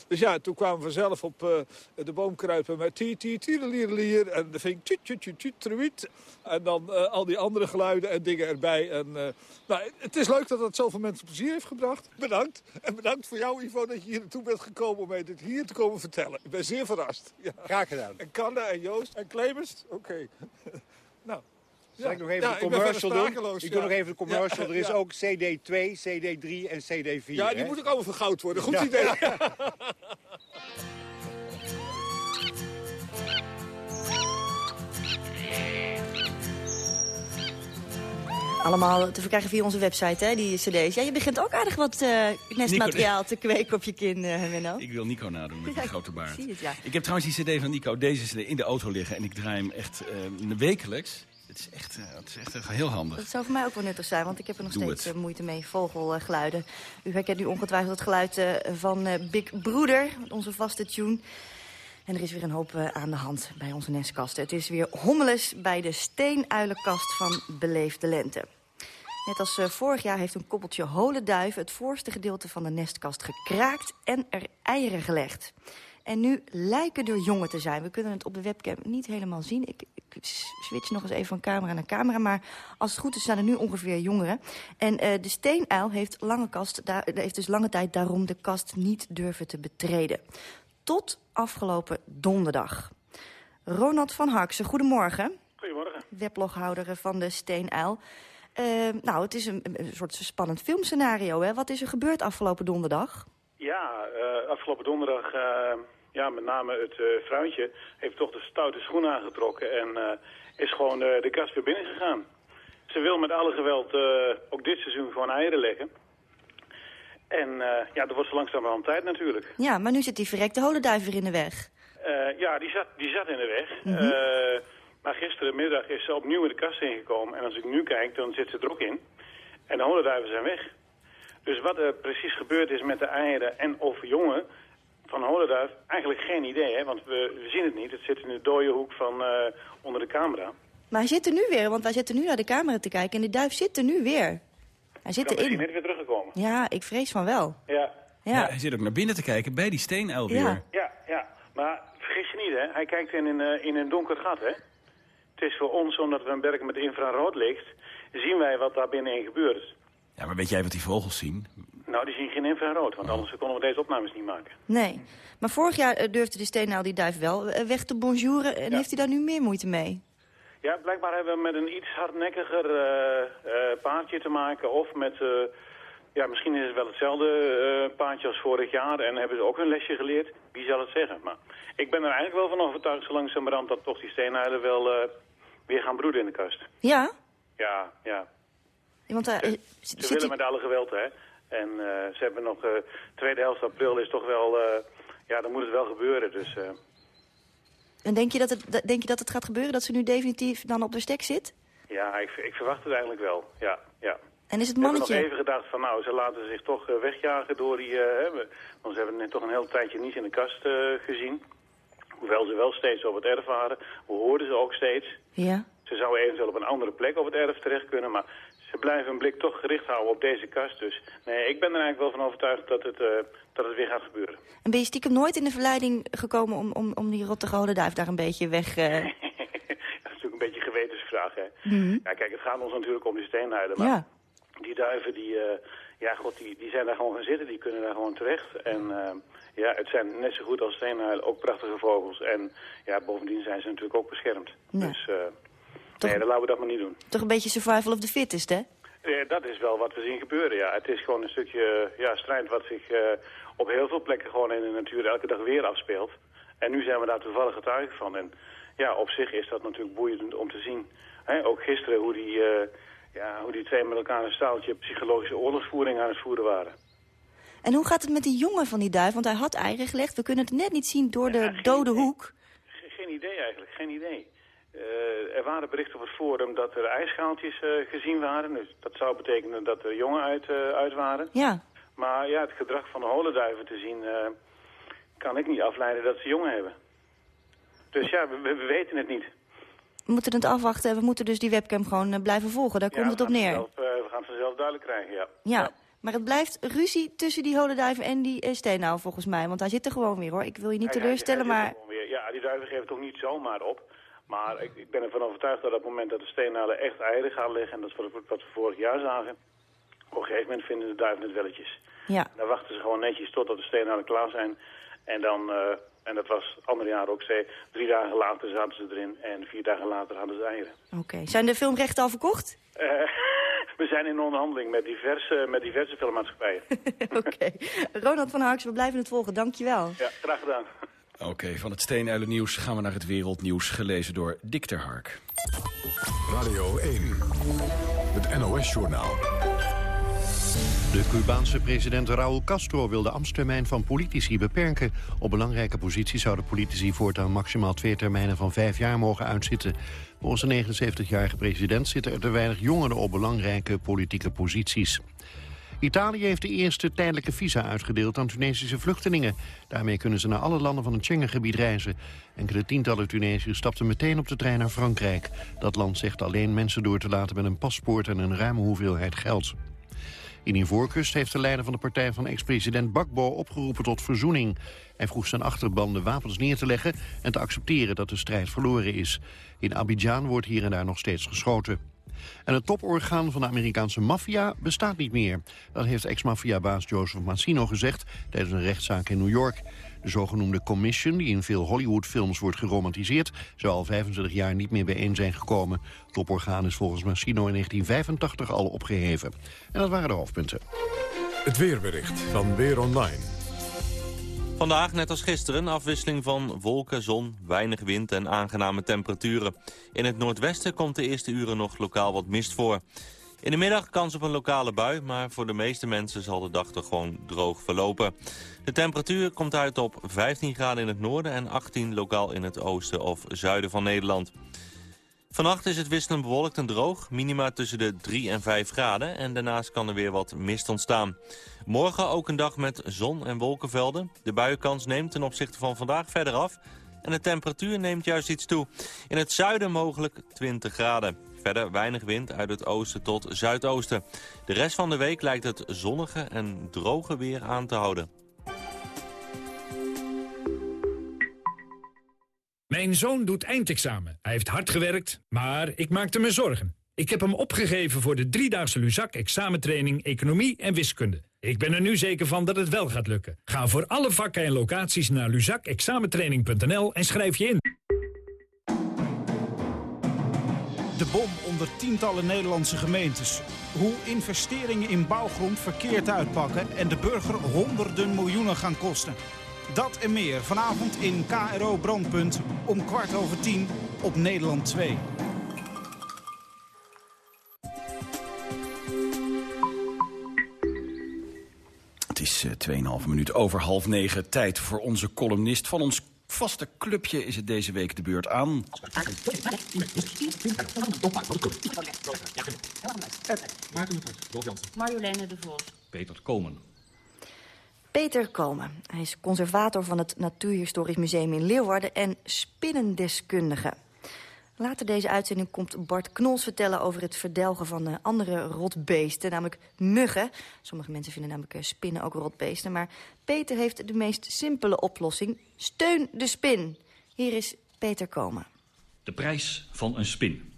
Dus ja, toen kwamen we zelf op eh, de boom kruipen met... Tie, tie, tierelier, en de vink... Tjut, tjut, tjut, tjut, truit. En dan eh, al die andere geluiden en dingen erbij. En, nou, het is leuk dat het zoveel mensen plezier heeft gebracht. Bedankt. En bedankt voor jou, Ivo, dat je hier naartoe bent gekomen... om mij dit hier te komen vertellen. Ik ben zeer verrast. Ja. Graag gedaan. En Kanne en Joost en Clemens. Oké. nou... Zal ik nog even Ja, de commercial doen? Ik doe nog even de commercial. Ja, er is ja. ook CD2, CD3 en CD4. Ja, die hè? moet ook allemaal vergoud worden. Goed Ja. idee. Allemaal te verkrijgen via onze website, hè, die cd's. Ja, je begint ook aardig wat eh, nestmateriaal te kweken op je kin, Menno. Ik wil Nico nadoen met die Ja, grote baard. ik zie het, ja. Ik heb trouwens die cd van Nico, deze cd, in de auto liggen. En ik draai hem echt eh, wekelijks. Het is echt, eh, het is echt eh, heel handig. Dat zou voor mij ook wel nuttig zijn, want ik heb er nog Doe steeds het. eh, moeite mee. Vogelgeluiden. U herkent nu ongetwijfeld het geluid van Big Broeder, onze vaste tune. En er is weer een hoop aan de hand bij onze nestkasten. Het is weer hommeles bij de steenuilenkast van Beleefde Lente. Net als vorig jaar heeft een koppeltje holenduiven... het voorste gedeelte van de nestkast gekraakt en er eieren gelegd. En nu lijken er jongen te zijn. We kunnen het op de webcam niet helemaal zien. Ik, ik switch nog eens even van camera naar camera. Maar als het goed is, zijn er nu ongeveer jongeren. En uh, de steenuil heeft, lange kast, daar, heeft dus lange tijd daarom de kast niet durven te betreden. Tot afgelopen donderdag. Ronald van Harksen, goedemorgen. Goedemorgen. Webloghouder van de Steenuil. Uh, nou, het is een, een, soort spannend filmscenario, hè? Wat is er gebeurd afgelopen donderdag? Ja, uh, afgelopen donderdag, uh, ja, met name het vrouwtje heeft toch de stoute schoen aangetrokken en is gewoon de kast weer binnen gegaan. Ze wil met alle geweld ook dit seizoen gewoon eieren leggen. En ja, dat wordt zo langzamerhand tijd natuurlijk. Ja, maar nu zit die verrekte holenduiver in de weg. ja, die zat, die zat in de weg. Mm -hmm. Maar gisterenmiddag is ze opnieuw in de kast ingekomen. En als ik nu kijk, dan zit ze er ook in. En de holenduiven zijn weg. Dus wat er precies gebeurd is met de eieren en of jongen van holenduif, eigenlijk geen idee. Hè? Want we, we, zien het niet. Het zit in de dode hoek van uh, onder de camera. Maar hij zit er nu weer, want wij zitten nu naar de camera te kijken. En de duif zit er nu weer. Hij zit erin. Hij is net weer teruggekomen. Ja, ik vrees van wel. Ja. Ja. ja. hij zit ook naar binnen te kijken bij die steenuil weer. Ja, ja. ja. Maar vergis je niet, hè. Hij kijkt in een, in een donker gat, hè. Het is voor ons, omdat we werken met infraroodlicht, zien wij wat daar binnenin gebeurt. Ja, maar weet jij wat die vogels zien? Nou, die zien geen infrarood, want anders konden we deze opnames niet maken. Nee, maar vorig jaar durfde de steenaal die duif wel weg te bonjouren. En Ja. heeft hij daar nu meer moeite mee? Ja, blijkbaar hebben we met een iets hardnekkiger eh, eh, paardje te maken. Of met, eh, ja, misschien is het wel hetzelfde eh, paardje als vorig jaar. En hebben ze ook een lesje geleerd. Wie zal het zeggen? Maar ik ben er eigenlijk wel van overtuigd, zo langzamerhand, dat toch die steenuilen wel eh, weer gaan broeden in de kast. Ja? Ja, ja. Want eh, Ze zit willen met alle geweld, hè. En eh, ze hebben nog, eh tweede helft april is toch wel, ja, dan moet het wel gebeuren. Dus En denk je, dat het, denk je dat het gaat gebeuren? Dat ze nu definitief dan op de stek zit? ja, ik, ik verwacht het eigenlijk wel, ja, ja. En is het We hebben nog mannetje... even gedacht van nou, ze laten zich toch wegjagen door die... want ze hebben net toch een heel tijdje niet in de kast gezien. Hoewel ze wel steeds op het erf waren. We hoorden ze ook steeds. Ja. Ze zouden eventueel op een andere plek op het erf terecht kunnen. Maar ze blijven hun blik toch gericht houden op deze kast. Dus nee, ik ben er eigenlijk wel van overtuigd dat het, eh, dat het weer gaat gebeuren. En ben je stiekem nooit in de verleiding gekomen om, om, om die rotte golenduif daar een beetje weg... eh, dat is natuurlijk een beetje een gewetensvraag, hè. Mhm. Ja, kijk, het gaat ons natuurlijk om die steenhuiden. Maar Ja. die duiven, die, eh, ja, god, die, die zijn daar gewoon gaan zitten. Die kunnen daar gewoon terecht. En ja, het zijn net zo goed als steenhuilen ook prachtige vogels. En ja, bovendien zijn ze natuurlijk ook beschermd. Ja. Dus nee, dan laten we dat maar niet doen. Toch een beetje survival of the fittest, hè? Eh, dat is wel wat we zien gebeuren, ja. Het is gewoon een stukje ja, strijd wat zich eh, op heel veel plekken gewoon in de natuur elke dag weer afspeelt. En nu zijn we daar toevallig getuige van. En ja, op zich is dat natuurlijk boeiend om te zien. Hè, ook gisteren hoe die, eh, ja, hoe die twee met elkaar een staaltje psychologische oorlogsvoering aan het voeren waren. En hoe gaat het met die jongen van die duif? Want hij had eieren gelegd. We kunnen het net niet zien door de dode hoek. Ge- Geen idee eigenlijk, geen idee. Eh, er waren berichten op het forum dat er ijsschaaltjes eh, gezien waren. Dus dat zou betekenen dat er jongen uit, eh, uit waren. Ja. Maar ja, het gedrag van de holenduiven te zien... kan ik niet afleiden dat ze jongen hebben. Dus ja, we, we- we weten het niet. We moeten het afwachten en we moeten dus die webcam gewoon blijven volgen. Daar Ja, komt het op neer. we gaan het vanzelf duidelijk krijgen, ja. Ja. Maar het blijft ruzie tussen die holenduiven en die uh, steenuil volgens mij. Want hij zit er gewoon weer hoor. Ik wil je niet Hij- teleurstellen, hij maar... weer. Ja, die duiven geven toch niet zomaar op. Maar ik, ik ben ervan overtuigd dat op het moment dat de steenhalen echt eieren gaan leggen... en dat is wat, wat we vorig jaar zagen... op een gegeven moment vinden de duiven het welletjes. Ja. Dan wachten ze gewoon netjes totdat de steenhalen klaar zijn. En dan, eh, en dat was andere jaren ook, zei, drie dagen later zaten ze erin... en vier dagen later hadden ze eieren. Oké. Zijn de filmrechten al verkocht? Eh, we zijn in onderhandeling met diverse, met diverse filmmaatschappijen. Oké. Ronald van Harks, we blijven het volgen. Dankjewel. Ja, graag gedaan. Oké, van het steenuilennieuws gaan we naar het wereldnieuws, gelezen door Dick ter Hark. Radio 1, het NOS-journaal. De Cubaanse president Raúl Castro wil de ambtstermijn van politici beperken. Op belangrijke posities zouden politici voortaan maximaal twee termijnen van vijf jaar mogen uitzitten. Volgens de 79-jarige president zitten er te weinig jongeren op belangrijke politieke posities. Italië heeft de eerste tijdelijke visa uitgedeeld aan Tunesische vluchtelingen. Daarmee kunnen ze naar alle landen van het Schengengebied reizen. Enkele tientallen Tunesiërs stapten meteen op de trein naar Frankrijk. Dat land zegt alleen mensen door te laten met een paspoort en een ruime hoeveelheid geld. In Ivoorkust heeft de leider van de partij van ex-president Bakbo opgeroepen tot verzoening. Hij vroeg zijn achterban de wapens neer te leggen en te accepteren dat de strijd verloren is. In Abidjan wordt hier en daar nog steeds geschoten. En het toporgaan van de Amerikaanse maffia bestaat niet meer. Dat heeft ex-maffiabaas Joseph Massino gezegd tijdens een rechtszaak in New York. De zogenoemde commission, die in veel Hollywoodfilms wordt geromantiseerd... zou al 25 jaar niet meer bijeen zijn gekomen. Het toporgaan is volgens Massino in 1985 al opgeheven. En dat waren de hoofdpunten. Het weerbericht van Weer Online. Vandaag, net als gisteren, afwisseling van wolken, zon, weinig wind en aangename temperaturen. In het noordwesten komt de eerste uren nog lokaal wat mist voor. In de middag kans op een lokale bui, maar voor de meeste mensen zal de dag toch gewoon droog verlopen. De temperatuur komt uit op 15 graden in het noorden en 18 lokaal in het oosten of zuiden van Nederland. Vannacht is het wisselend bewolkt en droog, minima tussen de 3 en 5 graden en daarnaast kan er weer wat mist ontstaan. Morgen ook een dag met zon en wolkenvelden. De buienkans neemt ten opzichte van vandaag verder af en de temperatuur neemt juist iets toe. In het zuiden mogelijk 20 graden. Verder weinig wind uit het oosten tot zuidoosten. De rest van de week lijkt het zonnige en droge weer aan te houden. Mijn zoon doet eindexamen. Hij heeft hard gewerkt, maar ik maakte me zorgen. Ik heb hem opgegeven voor de driedaagse Luzak examentraining Economie en Wiskunde. Ik ben er nu zeker van dat het wel gaat lukken. Ga voor alle vakken en locaties naar luzakexamentraining.nl en schrijf je in. De bom onder tientallen Nederlandse gemeentes. Hoe investeringen in bouwgrond verkeerd uitpakken en de burger honderden miljoenen gaan kosten. Dat en meer vanavond in KRO Brandpunt om kwart over tien op Nederland 2. Het is uh, 2,5 minuut over half negen. Tijd voor onze columnist van ons vaste clubje is het deze week de beurt aan. Marjoleine de Vos. Peter Komen. Peter Komen. Hij is conservator van het Natuurhistorisch Museum in Leeuwarden en spinnendeskundige. Later deze uitzending komt Bart Knols vertellen over het verdelgen van uh, andere rotbeesten, namelijk muggen. Sommige mensen vinden namelijk uh, spinnen ook rotbeesten, maar Peter heeft de meest simpele oplossing. Steun de spin. Hier is Peter Komen. De prijs van een spin.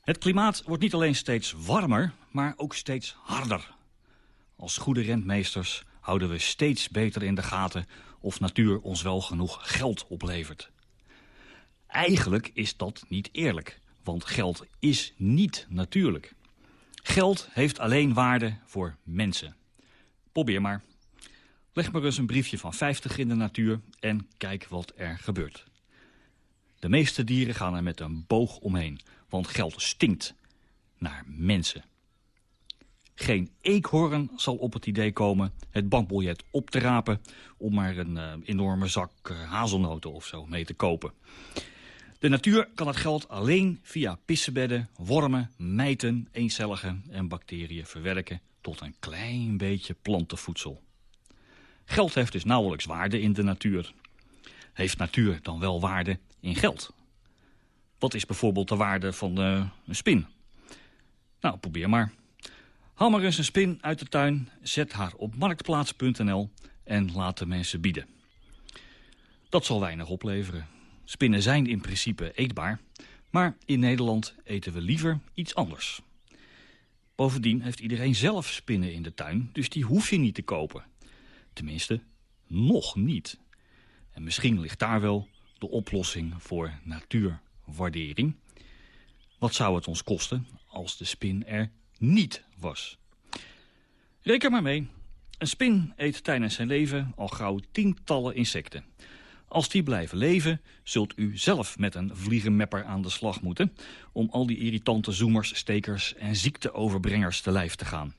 Het klimaat wordt niet alleen steeds warmer, maar ook steeds harder. Als goede rentmeesters houden we steeds beter in de gaten of natuur ons wel genoeg geld oplevert. Eigenlijk is dat niet eerlijk, want geld is niet natuurlijk. Geld heeft alleen waarde voor mensen. Probeer maar. Leg maar eens een briefje van 50 in de natuur en kijk wat er gebeurt. De meeste dieren gaan er met een boog omheen, want geld stinkt naar mensen. Geen eekhoorn zal op het idee komen het bankbiljet op te rapen... om maar een uh, enorme zak uh, hazelnoten of zo mee te kopen. De natuur kan het geld alleen via pissebedden, wormen, mijten, eencelligen en bacteriën verwerken... tot een klein beetje plantenvoedsel. Geld heeft dus nauwelijks waarde in de natuur. Heeft natuur dan wel waarde in geld? Wat is bijvoorbeeld de waarde van uh, een spin? Nou, probeer maar. Haal maar eens een spin uit de tuin, zet haar op marktplaats.nl en laat de mensen bieden. Dat zal weinig opleveren. Spinnen zijn in principe eetbaar, maar in Nederland eten we liever iets anders. Bovendien heeft iedereen zelf spinnen in de tuin, dus die hoef je niet te kopen. Tenminste, nog niet. En misschien ligt daar wel de oplossing voor natuurwaardering. Wat zou het ons kosten als de spin er niet was. Reken maar mee. Een spin eet tijdens zijn leven al gauw tientallen insecten. Als die blijven leven, zult u zelf met een vliegenmepper aan de slag moeten... om al die irritante zoemers, stekers en ziekteoverbrengers te lijf te gaan.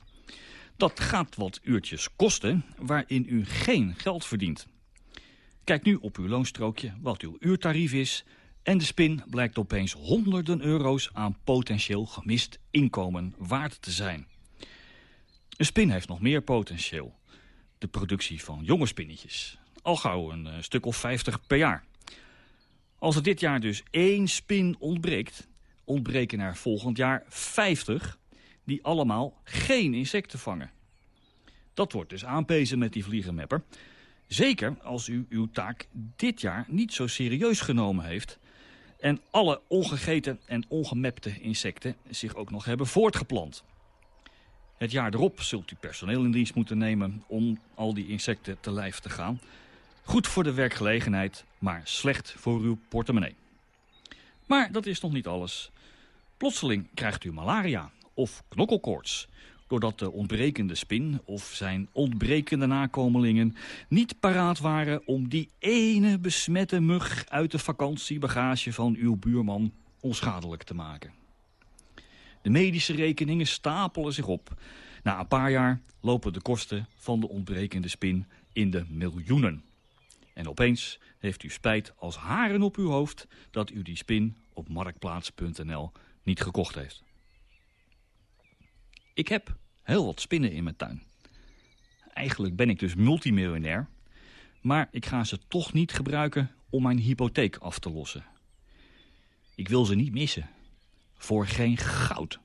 Dat gaat wat uurtjes kosten waarin u geen geld verdient. Kijk nu op uw loonstrookje wat uw uurtarief is... en de spin blijkt opeens honderden euro's aan potentieel gemist inkomen waard te zijn. Een spin heeft nog meer potentieel. De productie van jonge spinnetjes. Al gauw een uh, stuk of 50 per jaar. Als er dit jaar dus één spin ontbreekt... ontbreken er volgend jaar 50 die allemaal geen insecten vangen. Dat wordt dus aanpezen met die vliegenmapper. Zeker als u uw taak dit jaar niet zo serieus genomen heeft... en alle ongegeten en ongemapte insecten zich ook nog hebben voortgeplant. Het jaar erop zult u personeel in dienst moeten nemen om al die insecten te lijf te gaan. Goed voor de werkgelegenheid, maar slecht voor uw portemonnee. Maar dat is nog niet alles. Plotseling krijgt u malaria of knokkelkoorts doordat de ontbrekende spin of zijn ontbrekende nakomelingen niet paraat waren om die ene besmette mug uit de vakantiebagage van uw buurman onschadelijk te maken. De medische rekeningen stapelen zich op. Na een paar jaar lopen de kosten van de ontbrekende spin in de miljoenen. En opeens heeft u spijt als haren op uw hoofd dat u die spin op marktplaats.nl niet gekocht heeft. Ik heb heel wat spinnen in mijn tuin. Eigenlijk ben ik dus multimiljonair, maar ik ga ze toch niet gebruiken om mijn hypotheek af te lossen. Ik wil ze niet missen. Voor geen goud.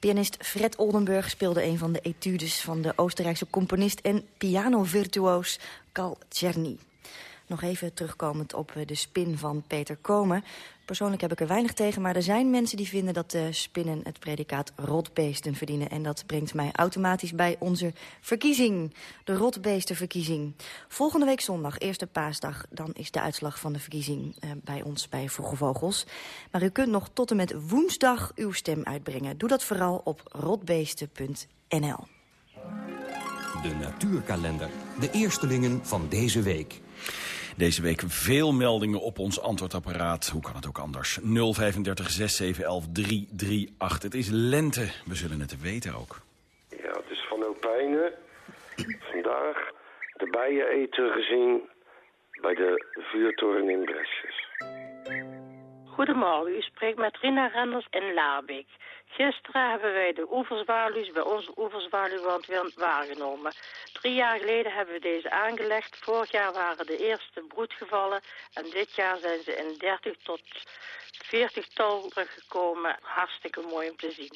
Pianist Fred Oldenburg speelde een van de etudes van de Oostenrijkse componist en pianovirtuoos Carl Czerny. Nog even terugkomend op eh, de spin van Peter Komen. Persoonlijk heb ik er weinig tegen, maar er zijn mensen die vinden dat de spinnen het predicaat rotbeesten verdienen. En dat brengt mij automatisch bij onze verkiezing, de rotbeestenverkiezing. Volgende week zondag, eerste paasdag, dan is de uitslag van de verkiezing eh, bij ons bij Vroege Vogels. Maar u kunt nog tot en met woensdag uw stem uitbrengen. Doe dat vooral op rotbeesten.nl. De natuurkalender, de eerstelingen van deze week. Deze week veel meldingen op ons antwoordapparaat. Hoe kan het ook anders? 035 6711 338. Het is lente. We zullen het weten ook. Ja, het is van Opijnen. Vandaag de bijeneter gezien bij de vuurtoren in Bresjes. Goedemorgen, u spreekt met Rina Renders in Labik. Gisteren hebben wij de oeverzwaluws bij onze oeverzwaluwwand weer waargenomen. Drie jaar geleden hebben we deze aangelegd. Vorig jaar waren de eerste broedgevallen. En dit jaar zijn ze in 30 tot 40 tal teruggekomen. Hartstikke mooi om te zien.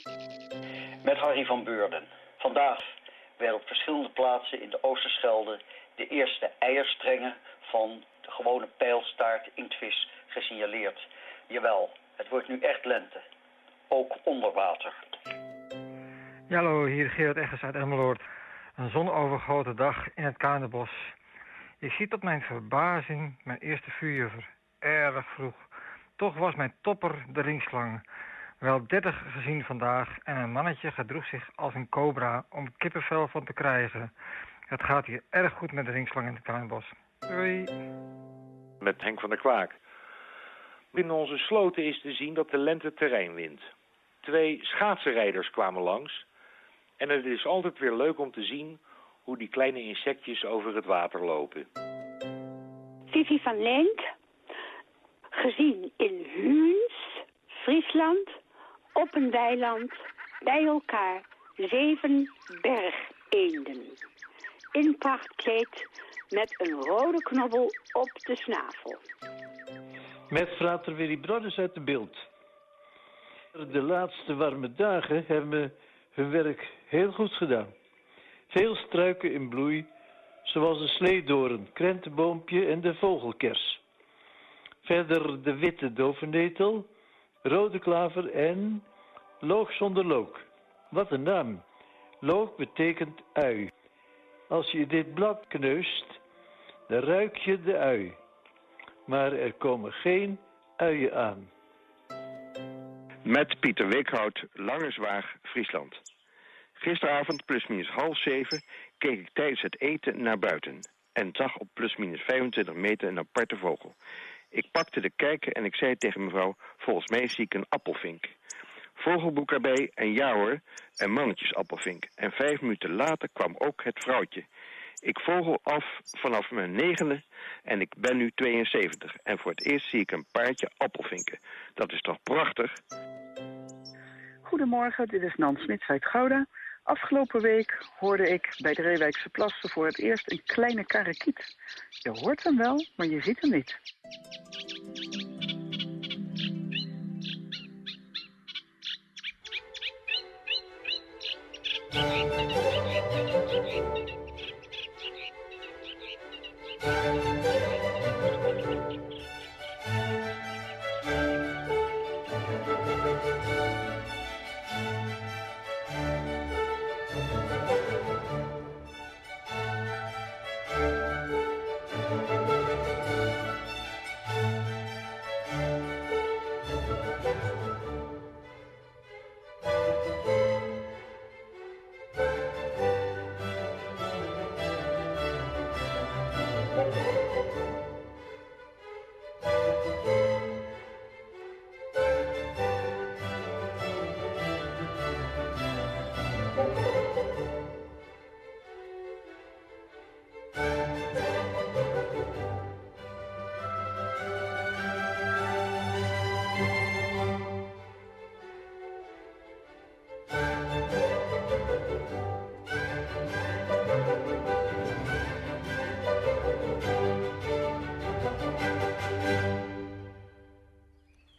Met Harry van Beurden. Vandaag werden op verschillende plaatsen in de Oosterschelde... de eerste eierstrengen van de gewone pijlstaart inktvis gesignaleerd. Jawel, het wordt nu echt lente ook onder water. Ja, hallo, hier Gerard Eggers uit Emmeloord. Een zonovergoten dag in het Kaanderbos. Ik zie tot mijn verbazing mijn eerste vuurjuffer. Erg vroeg. Toch was mijn topper de ringslang. Wel dertig gezien vandaag en een mannetje gedroeg zich als een cobra om kippenvel van te krijgen. Het gaat hier erg goed met de ringslang in het Kaanderbos. Doei. Met Henk van der Kwaak. Binnen onze sloten is te zien dat de lente terrein wint. Twee schaatsenrijders kwamen langs. En het is altijd weer leuk om te zien hoe die kleine insectjes over het water lopen. Vivi van Lent, gezien in Huens, Friesland, op een weiland bij elkaar zeven bergeenden. In prachtkleed met een rode knobbel op de snavel. Met frater Willy uit de beeld. De laatste warme dagen hebben hun werk heel goed gedaan. Veel struiken in bloei, zoals de sleedoren, krentenboompje en de vogelkers. Verder de witte dovennetel, rode klaver en loog zonder look. Wat een naam. Loog betekent ui. Als je dit blad kneust, dan ruik je de ui. Maar er komen geen uien aan. Met Pieter Weekhout, Langerswaag, Friesland. Gisteravond, plusminus half zeven, keek ik tijdens het eten naar buiten. En zag op plusminus 25 meter een aparte vogel. Ik pakte de kijker en ik zei tegen mevrouw, volgens mij zie ik een appelvink. Vogelboek erbij en ja hoor, een mannetjesappelvink. En vijf minuten later kwam ook het vrouwtje. Ik vogel af vanaf mijn negende en ik ben nu 72. En voor het eerst zie ik een paardje appelvinken. Dat is toch prachtig? Goedemorgen, dit is Nan Smits uit Gouda. Afgelopen week hoorde ik bij de Reewijkse plassen voor het eerst een kleine karakiet. Je hoort hem wel, maar je ziet hem niet.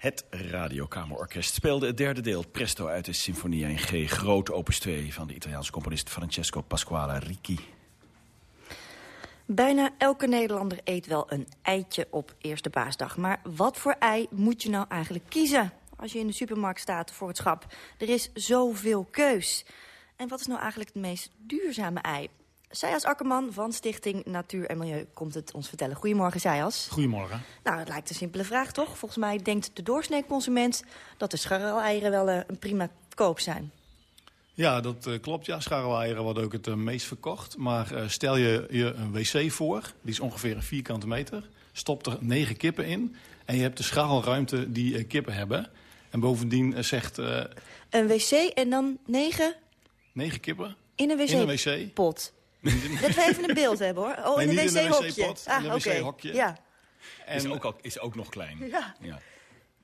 Het Radiokamerorkest speelde het derde deel Presto uit de Symfonie in G. Groot opus 2 van de Italiaanse componist Francesco Pasquale Ricci. Bijna elke Nederlander eet wel een eitje op eerste paasdag. Maar wat voor ei moet je nou eigenlijk kiezen als je in de supermarkt staat voor het schap? Er is zoveel keus. En wat is nou eigenlijk het meest duurzame ei? Sayas Akkerman van Stichting Natuur en Milieu komt het ons vertellen. Goedemorgen, Sayas. Goedemorgen. Nou, het lijkt een simpele vraag, toch? Volgens mij denkt de doorsnee consument dat de scharreleieren wel uh, een prima koop zijn. Ja, dat uh, klopt. Ja, scharreleieren worden ook het uh, meest verkocht. Maar stel je je een wc voor, die is ongeveer een vierkante meter. Stop er negen kippen in en je hebt de scharrelruimte die kippen hebben. En bovendien zegt... een wc en dan negen? Negen kippen. In een wc-pot? In een wc. Dat we even een beeld hebben, hoor. Oh, nee, in een wc-hokje. Wc ah, in een wc-hokje. Ja. En is ook, al, is ook nog klein. Ja. ja.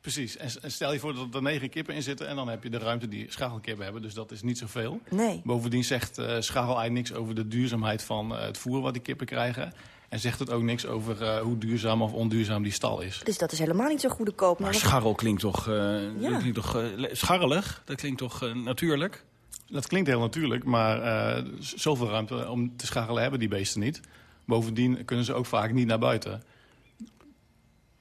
Precies. En, en, stel je voor dat er negen kippen in zitten... en dan heb je de ruimte die scharrelkippen hebben. Dus dat is niet zoveel. Nee. Bovendien zegt uh, scharrelei niks over de duurzaamheid van uh, het voer wat die kippen krijgen. En zegt het ook niks over uh, hoe duurzaam of onduurzaam die stal is. Dus dat is helemaal niet zo goede koop. Maar scharrel klinkt toch, ja. klinkt toch scharrelig? Dat klinkt toch natuurlijk? Dat klinkt heel natuurlijk, maar uh, zoveel ruimte om te scharrelen hebben die beesten niet. Bovendien kunnen ze ook vaak niet naar buiten.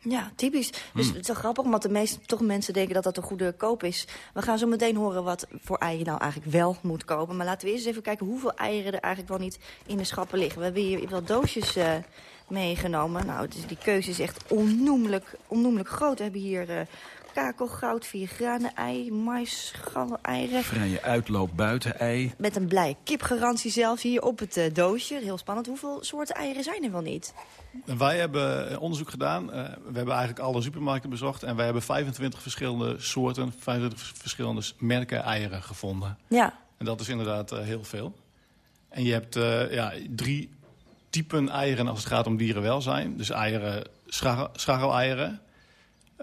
Ja, typisch. Dus Hmm. het is wel grappig, omdat de meeste toch mensen denken dat dat een goede koop is. We gaan zo meteen horen wat voor ei je nou eigenlijk wel moet kopen. Maar laten we eerst even kijken hoeveel eieren er eigenlijk wel niet in de schappen liggen. We hebben hier wel doosjes uh, meegenomen. Nou, dus die keuze is echt onnoemelijk, onnoemelijk groot. We hebben hier... Uh, kakelgoud, vier granen ei, mais, eieren. Vrije uitloop buiten ei. Met een blij kipgarantie zelfs hier op het uh, doosje. Heel spannend. Hoeveel soorten eieren zijn er wel niet? Wij hebben onderzoek gedaan. Uh, we hebben eigenlijk alle supermarkten bezocht. En wij hebben 25 verschillende soorten, 25 verschillende merken eieren gevonden. Ja. En dat is inderdaad uh, heel veel. En je hebt ja, drie typen eieren als het gaat om dierenwelzijn. Dus eieren, scharreleieren.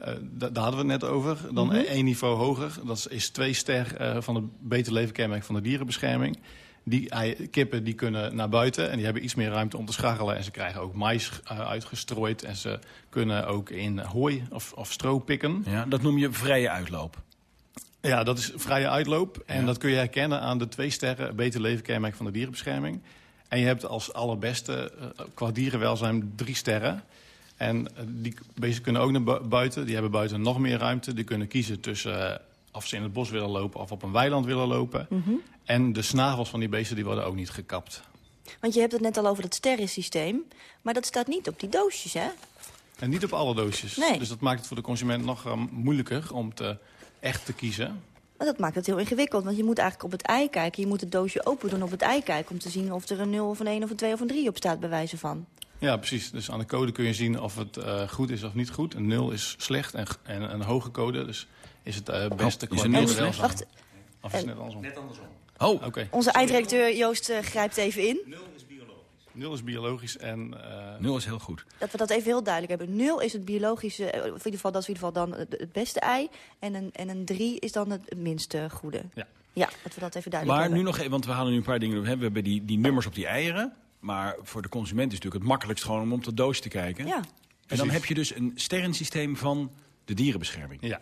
Uh, daar hadden we het net over. Dan Mhm. één niveau hoger. Dat is twee ster eh, van het beter leven kenmerk van de dierenbescherming. Die kippen die kunnen naar buiten en die hebben iets meer ruimte om te scharrelen. En ze krijgen ook mais eh, uitgestrooid. En ze kunnen ook in hooi of, of stro pikken. Ja, dat noem je vrije uitloop. Ja, dat is vrije uitloop. En dat kun je herkennen aan de twee sterren beter leven kenmerk van de dierenbescherming. En je hebt als allerbeste eh, qua dierenwelzijn drie sterren. En eh, die beesten kunnen ook naar bu- buiten. Die hebben buiten nog meer ruimte. Die kunnen kiezen tussen eh, of ze in het bos willen lopen of op een weiland willen lopen. Mhm. En de snavels van die beesten die worden ook niet gekapt. Want je hebt het net al over het sterrensysteem. Maar dat staat niet op die doosjes, hè? En niet op alle doosjes. Nee. Dus dat maakt het voor de consument nog eh, moeilijker om te, echt te kiezen. Maar dat maakt het heel ingewikkeld, want je moet eigenlijk op het ei kijken. Je moet het doosje open doen op het ei kijken... om te zien of er een 0 of een 1 of een 2 of een 3 op staat, bij wijze van. Ja, precies. Dus aan de code kun je zien of het eh, goed is of niet goed. Een 0 is slecht en, en een hoge code. Dus is het eh, beste Oh, is qua nul slecht? Wacht. Of is het En- net andersom? Net andersom. Oh, oké. Onze eindredacteur Joost eh, grijpt even in. Nul is biologisch en... eh, Nul is heel goed. Dat we dat even heel duidelijk hebben. 0 is het biologische, of in ieder geval, dat is in ieder geval dan het, beste ei. En een, en een 3 is dan het, minste goede. Ja. Ja, dat we dat even duidelijk Maar nu hebben. nog even, want we halen nu een paar dingen. We hebben die, die nummers op die eieren. Maar voor de consument is het natuurlijk het makkelijkst gewoon om op de doos te kijken. Ja. En dan heb je dus een sterrensysteem van de dierenbescherming. Ja.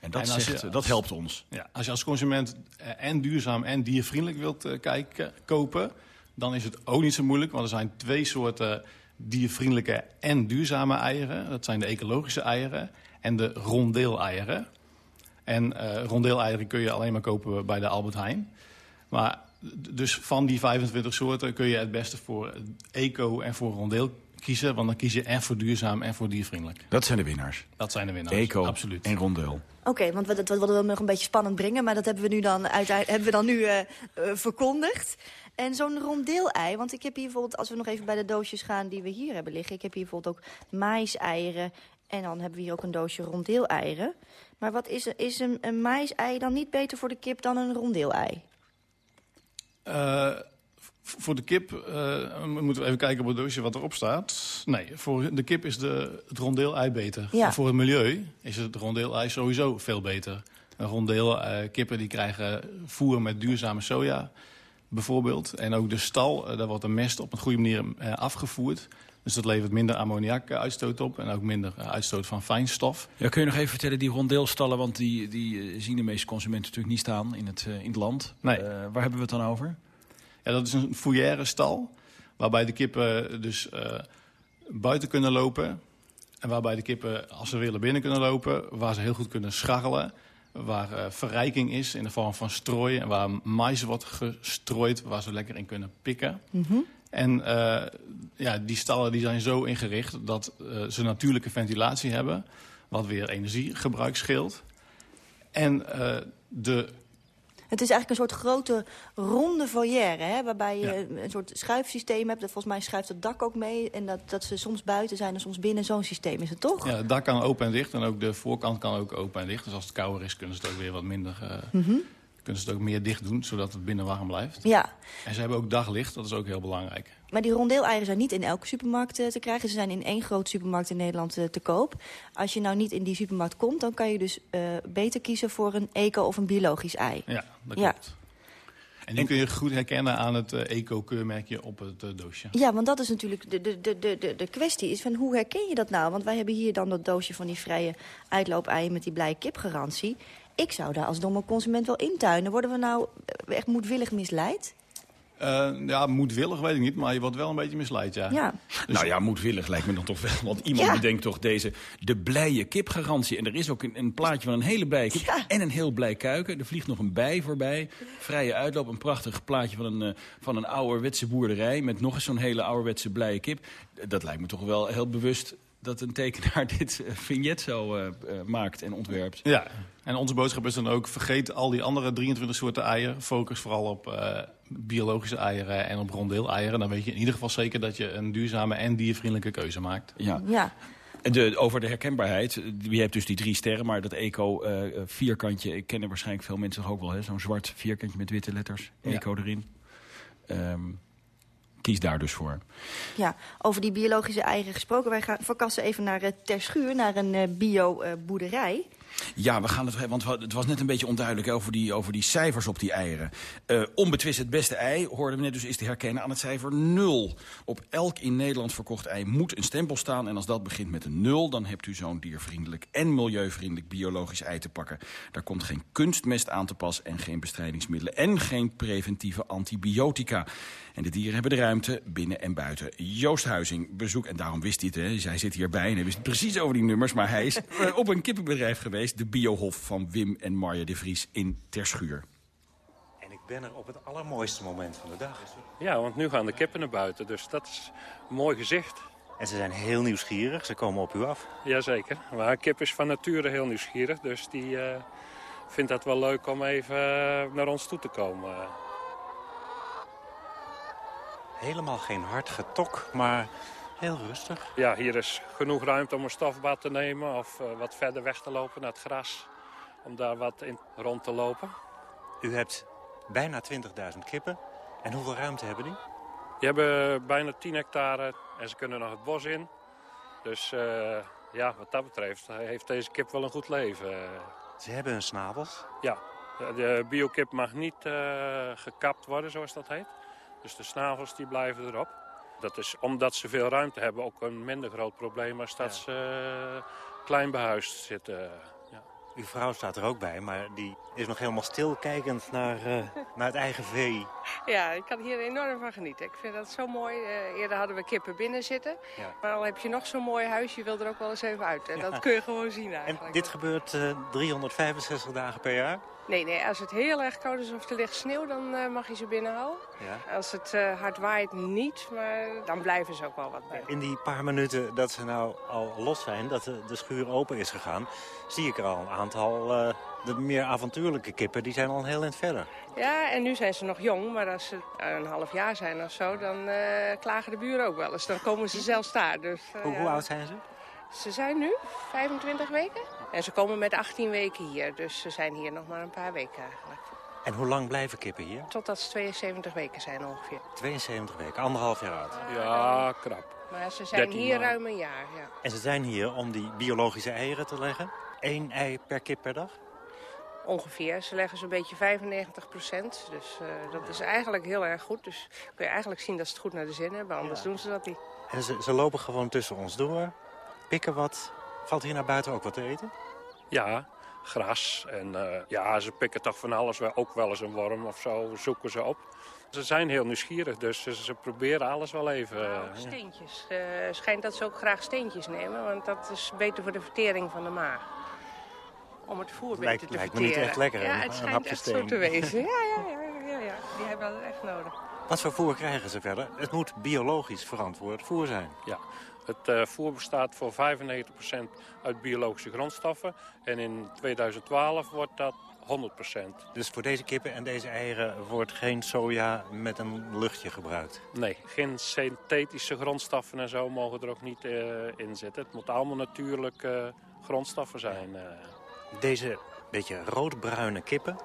En dat, En als zegt, je- dat helpt ons. Ja, als je als consument eh, en duurzaam en diervriendelijk wilt eh, kijken, kopen... dan is het ook niet zo moeilijk, want er zijn twee soorten diervriendelijke en duurzame eieren. Dat zijn de ecologische eieren en de rondeeleieren. En eh rondeeleieren kun je alleen maar kopen bij de Albert Heijn. Maar dus van die 25 soorten kun je het beste voor eco en voor rondeel kiezen. Want dan kies je en voor duurzaam en voor diervriendelijk. Dat zijn de winnaars. Dat zijn de winnaars, Eco absoluut. en rondeel. Oké, want we- dat dat wilden we nog een beetje spannend brengen. Maar dat hebben we nu dan, uiteindelijk, hebben we dan nu eh, eh, verkondigd. En zo'n rondeelei, want ik heb hier bijvoorbeeld... als we nog even bij de doosjes gaan die we hier hebben liggen... ik heb hier bijvoorbeeld ook maïseieren... en dan hebben we hier ook een doosje rondeeleieren. Maar wat is, is een, een maïsei dan niet beter voor de kip dan een rondeelei? Eh, voor de kip eh, moeten we even kijken op het doosje wat erop staat. Nee, voor de kip is de, het rondeel-ei beter. Ja. Maar voor het milieu is het rondeel-ei sowieso veel beter. Een rondeel eh, kippen die krijgen voer met duurzame soja bijvoorbeeld. En ook de stal, daar wordt de mest op een goede manier afgevoerd. Dus dat levert minder ammoniakuitstoot op en ook minder eh, uitstoot van fijnstof. Ja, kun je nog even vertellen, die rondeelstallen... want die, die eh, zien de meeste consumenten natuurlijk niet staan in het, eh, in het land. Nee. Eh, waar hebben we het dan over? Ja, dat is een fourrière stal, waarbij de kippen dus eh, buiten kunnen lopen. En waarbij de kippen, als ze willen, binnen kunnen lopen. Waar ze heel goed kunnen scharrelen. Waar eh, verrijking is in de vorm van strooi. En waar mais wordt gestrooid, waar ze lekker in kunnen pikken. En eh, ja, die stallen die zijn zo ingericht dat eh, ze natuurlijke ventilatie hebben. Wat weer energiegebruik scheelt. En eh, de Het is eigenlijk een soort grote ronde foyer, hè, waarbij je een soort schuifsysteem hebt. Volgens mij schuift het dak ook mee. En dat, dat ze soms buiten zijn en soms binnen. Zo'n systeem is het toch? Ja, het dak kan open en dicht en ook de voorkant kan ook open en dicht. Dus als het kouder is, kunnen ze het ook weer wat minder... Mhm. Kunnen ze het ook meer dicht doen, zodat het binnen warm blijft. Ja, En ze hebben ook daglicht, dat is ook heel belangrijk. maar die rondeeleieren zijn niet in elke supermarkt eh, te krijgen. Ze zijn in één grote supermarkt in Nederland eh, te koop. Als je nou niet in die supermarkt komt, dan kan je dus eh, beter kiezen voor een eco of een biologisch ei. Ja, dat Ja. klopt. En die kun je goed herkennen aan het eco-keurmerkje op het doosje. Ja, want dat is natuurlijk de, de, de, de, de- de kwestie. Is van hoe herken je dat nou? Want wij hebben hier dan dat doosje van die vrije uitloop-eieren met die blije kipgarantie. Ik zou daar als domme consument wel intuinen. Worden we nou echt moedwillig misleid? Eh, ja, moedwillig weet ik niet, maar je wordt wel een beetje misleid, ja. Ja. Nou ja, moedwillig lijkt me dan toch wel. Want iemand Ja. bedenkt toch deze de blije kipgarantie. En er is ook een, een plaatje van een hele blije kip en een heel blij kuiken. Er vliegt nog een bij voorbij. Vrije uitloop, een prachtig plaatje van een, eh, van een ouderwetse boerderij... met nog eens zo'n hele ouderwetse blije kip. Dat lijkt me toch wel heel bewust dat een tekenaar dit eh, vignet zo maakt en ontwerpt. Ja, en onze boodschap is dan ook... vergeet al die andere 23 soorten eieren. Focus vooral op eh, biologische eieren en op rondeel-eieren. Dan weet je in ieder geval zeker dat je een duurzame en diervriendelijke keuze maakt. Ja. Ja. En de, over de herkenbaarheid, eh, je hebt dus die drie sterren, maar dat eco eh, eh, vierkantje, ik ken er waarschijnlijk veel mensen toch ook wel, hè? zo'n zwart vierkantje met witte letters, Ja. eco erin. Ehm, kies daar dus voor. Ja, over die biologische eieren gesproken. Wij gaan verkassen even naar uh, Terschuur, naar een uh, bio-boerderij. Ja, we gaan het, want het was net een beetje onduidelijk over, die, over die cijfers op die eieren. Uh, onbetwist het beste ei, hoorden we net dus, is te herkennen aan het cijfer 0. Op elk in Nederland verkocht ei moet een stempel staan. En als dat begint met een 0, dan hebt u zo'n diervriendelijk en milieuvriendelijk biologisch ei te pakken. Daar komt geen kunstmest aan te pas en geen bestrijdingsmiddelen en geen preventieve antibiotica. En de dieren hebben de ruimte binnen en buiten. Joost Huizing bezoek, en daarom wist hij het, hè, hij zit hierbij en hij wist precies over die nummers, maar hij is op een kippenbedrijf geweest, de Biohof van Wim en Marja de Vries in Terschuur. En ik ben er op het allermooiste moment van de dag. Ja, want nu gaan de kippen naar buiten, dus dat is een mooi gezicht. En ze zijn heel nieuwsgierig, ze komen op u af. Jazeker, maar kip is van nature heel nieuwsgierig, dus die uh, vindt dat wel leuk om even naar ons toe te komen. Helemaal geen hard getok, maar heel rustig. Ja, hier is genoeg ruimte om een stofbad te nemen of uh, wat verder weg te lopen naar het gras. Om daar wat in rond te lopen. U hebt bijna 20.000 kippen. En hoeveel ruimte hebben die? Die hebben bijna 10 hectare en ze kunnen nog het bos in. Dus uh, ja, wat dat betreft heeft deze kip wel een goed leven. Ze hebben hun snavels? Ja, de biokip mag niet uh, gekapt worden, zoals dat heet. Dus de snavels die blijven erop. Dat is omdat ze veel ruimte hebben ook een minder groot probleem als dat ja. ze uh, klein behuisd zitten. Ja. Uw vrouw staat er ook bij, maar die is nog helemaal stilkijkend naar, uh, naar het eigen vee. Ja, ik kan hier enorm van genieten. Ik vind dat zo mooi. Uh, eerder hadden we kippen binnen zitten. Ja. Maar al heb je nog zo'n mooi huis, je wil er ook wel eens even uit. En dat kun je gewoon zien eigenlijk. En dit gebeurt 365 dagen per jaar? Nee, nee, als het heel erg koud is of er ligt sneeuw, dan uh, mag je ze binnenhouden. Ja. Als het uh, hard waait, niet, maar dan blijven ze ook wel wat binnen. In die paar minuten dat ze nou al los zijn, dat de, de schuur open is gegaan... zie ik er al een aantal, uh, de meer avontuurlijke kippen, die zijn al een heel eind verder. Ja, en nu zijn ze nog jong, maar als ze een half jaar zijn of zo... dan klagen de buren ook wel eens. Dan komen ze zelfs daar. Dus, hoe, ja. hoe oud zijn ze? Ze zijn nu 25 weken. En ze komen met 18 weken hier. Dus ze zijn hier nog maar een paar weken eigenlijk. En hoe lang blijven kippen hier? Totdat ze 72 weken zijn ongeveer. 72 weken, anderhalf jaar oud. Ja, krap. Maar ze zijn hier ruim een jaar, ja. En ze zijn hier om die biologische eieren te leggen? Eén ei per kip per dag? Ongeveer. Ze leggen zo'n beetje 95 procent. Dus uh, dat is eigenlijk heel erg goed. Dus kun je eigenlijk zien dat ze het goed naar de zin hebben. Anders ja. doen ze dat niet. En ze, ze lopen gewoon tussen ons door. Pikken wat. Valt hier naar buiten ook wat te eten? Ja, gras. En uh, ja, ze pikken toch van alles. Ook wel eens een worm of zo zoeken ze op. Ze zijn heel nieuwsgierig, dus ze, ze proberen alles wel even. Uh, steentjes. Uh, schijnt dat ze ook graag steentjes nemen, want dat is beter voor de vertering van de maag. Om het voer beter lijkt, te lijkt verteren. me niet echt lekker, Ja, een, het een schijnt hapje echt steen. zo te wezen. Ja, ja, ja, ja, ja. Die hebben dat echt nodig. Wat voor voer krijgen ze verder? Het moet biologisch verantwoord voer zijn. Ja, het uh, voer bestaat voor 95% uit biologische grondstoffen. En in 2012 wordt dat 100%. Dus voor deze kippen en deze eieren wordt geen soja met een luchtje gebruikt? Nee, geen synthetische grondstoffen en zo mogen er ook niet uh, in zitten. Het moet allemaal natuurlijke uh, grondstoffen zijn. Deze beetje roodbruine kippen,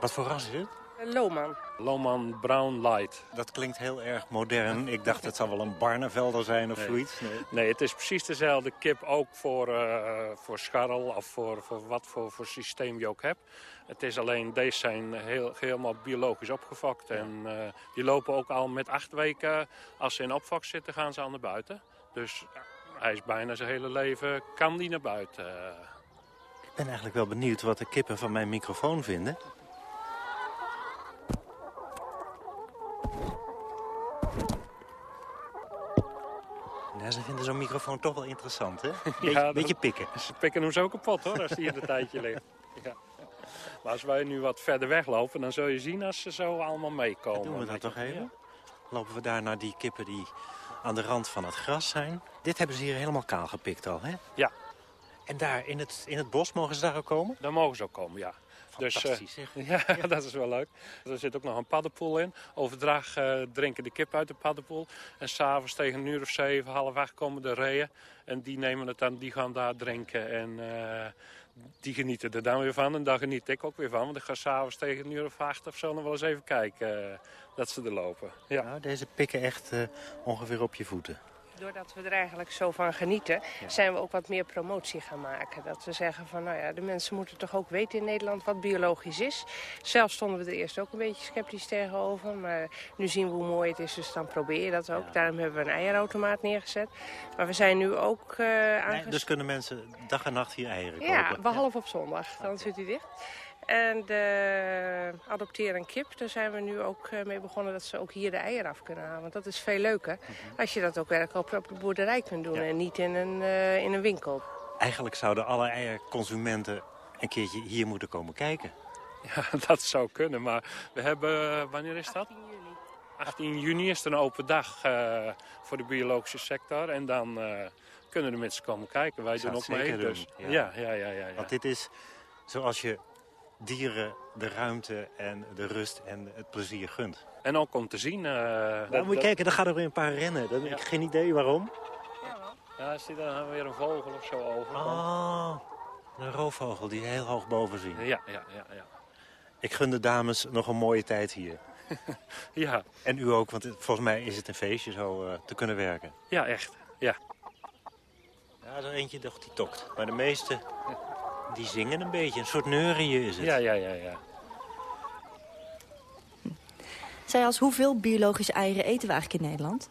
wat voor ras is het? Loman. Loman Brown Light. Dat klinkt heel erg modern. Ik dacht het zou wel een Barnevelder zijn of nee. zoiets. Nee. nee, het is precies dezelfde kip ook voor, uh, voor scharrel of voor, voor wat voor, voor systeem je ook hebt. Het is alleen, deze zijn heel, helemaal biologisch opgefokt. En uh, die lopen ook al met acht weken, als ze in opvok zitten, gaan ze al naar buiten. Dus uh, hij is bijna zijn hele leven, kan die naar buiten. Ik ben eigenlijk wel benieuwd wat de kippen van mijn microfoon vinden. Ja, ze vinden zo'n microfoon toch wel interessant, hè? Beetje, ja, beetje pikken. Ze pikken hem zo kapot, hoor, als die in een tijdje ligt. Ja. Maar als wij nu wat verder weglopen, dan zul je zien als ze zo allemaal meekomen. Doen we dat toch even? Ja. Lopen we daar naar die kippen die aan de rand van het gras zijn. Dit hebben ze hier helemaal kaal gepikt al, hè? Ja. En daar in het, in het bos, mogen ze daar ook komen? Daar mogen ze ook komen, ja. Fantastisch, dus, uh, ja, ja, dat is wel leuk. Er zit ook nog een paddenpoel in. Overdag uh, drinken de kip uit de paddenpoel. En s'avonds tegen een uur of zeven, half acht komen de reeën. En die nemen het dan, die gaan daar drinken. En uh, die genieten er dan weer van en daar geniet ik ook weer van. Want ik ga s'avonds tegen een uur of acht of zo nog wel eens even kijken dat ze er lopen. Ja. Nou, deze pikken echt ongeveer op je voeten. Doordat we er eigenlijk zo van genieten, zijn we ook wat meer promotie gaan maken. Dat we zeggen van, nou ja, de mensen moeten toch ook weten in Nederland wat biologisch is. Zelf stonden we er eerst ook een beetje sceptisch tegenover. Maar nu zien we hoe mooi het is, dus dan probeer je dat ook. Ja. Daarom hebben we een eierautomaat neergezet. Maar we zijn nu ook uh, nee, Dus kunnen mensen dag en nacht hier eieren kopen? Ja, behalve op zondag. Dan okay. zit hij dicht. En de adopteer een kip, daar zijn we nu ook mee begonnen dat ze ook hier de eieren af kunnen halen. Want dat is veel leuker als je dat ook werkelijk op de boerderij kunt doen en niet in een, uh, in een winkel. Eigenlijk zouden alle eierconsumenten een keertje hier moeten komen kijken. Ja, dat zou kunnen, maar we hebben, wanneer is dat? 18 juni. 18 juni is het een open dag uh, voor de biologische sector en dan uh, kunnen de mensen komen kijken. Wij doen ook mee. Dus. Ja. Ja, ja, ja, ja, ja. Want dit is zoals je dieren de ruimte en de rust en het plezier gunt. En ook om te zien... Uh, nou, moet je dat... kijken, daar gaan er weer een paar rennen. Dan heb ik geen idee waarom. Ja, zie daar weer een vogel of zo over. Oh, een roofvogel die heel hoog boven zien. Ja, ja, ja, ja. Ik gun de dames nog een mooie tijd hier. ja. En u ook, want volgens mij is het een feestje zo uh, te kunnen werken. Ja, echt. Ja. Ja, er eentje toch die tokt. Maar de meeste die zingen een beetje. Een soort neurieën is het. Ja, ja, ja, ja. Zij als hoeveel biologische eieren eten we eigenlijk in Nederland?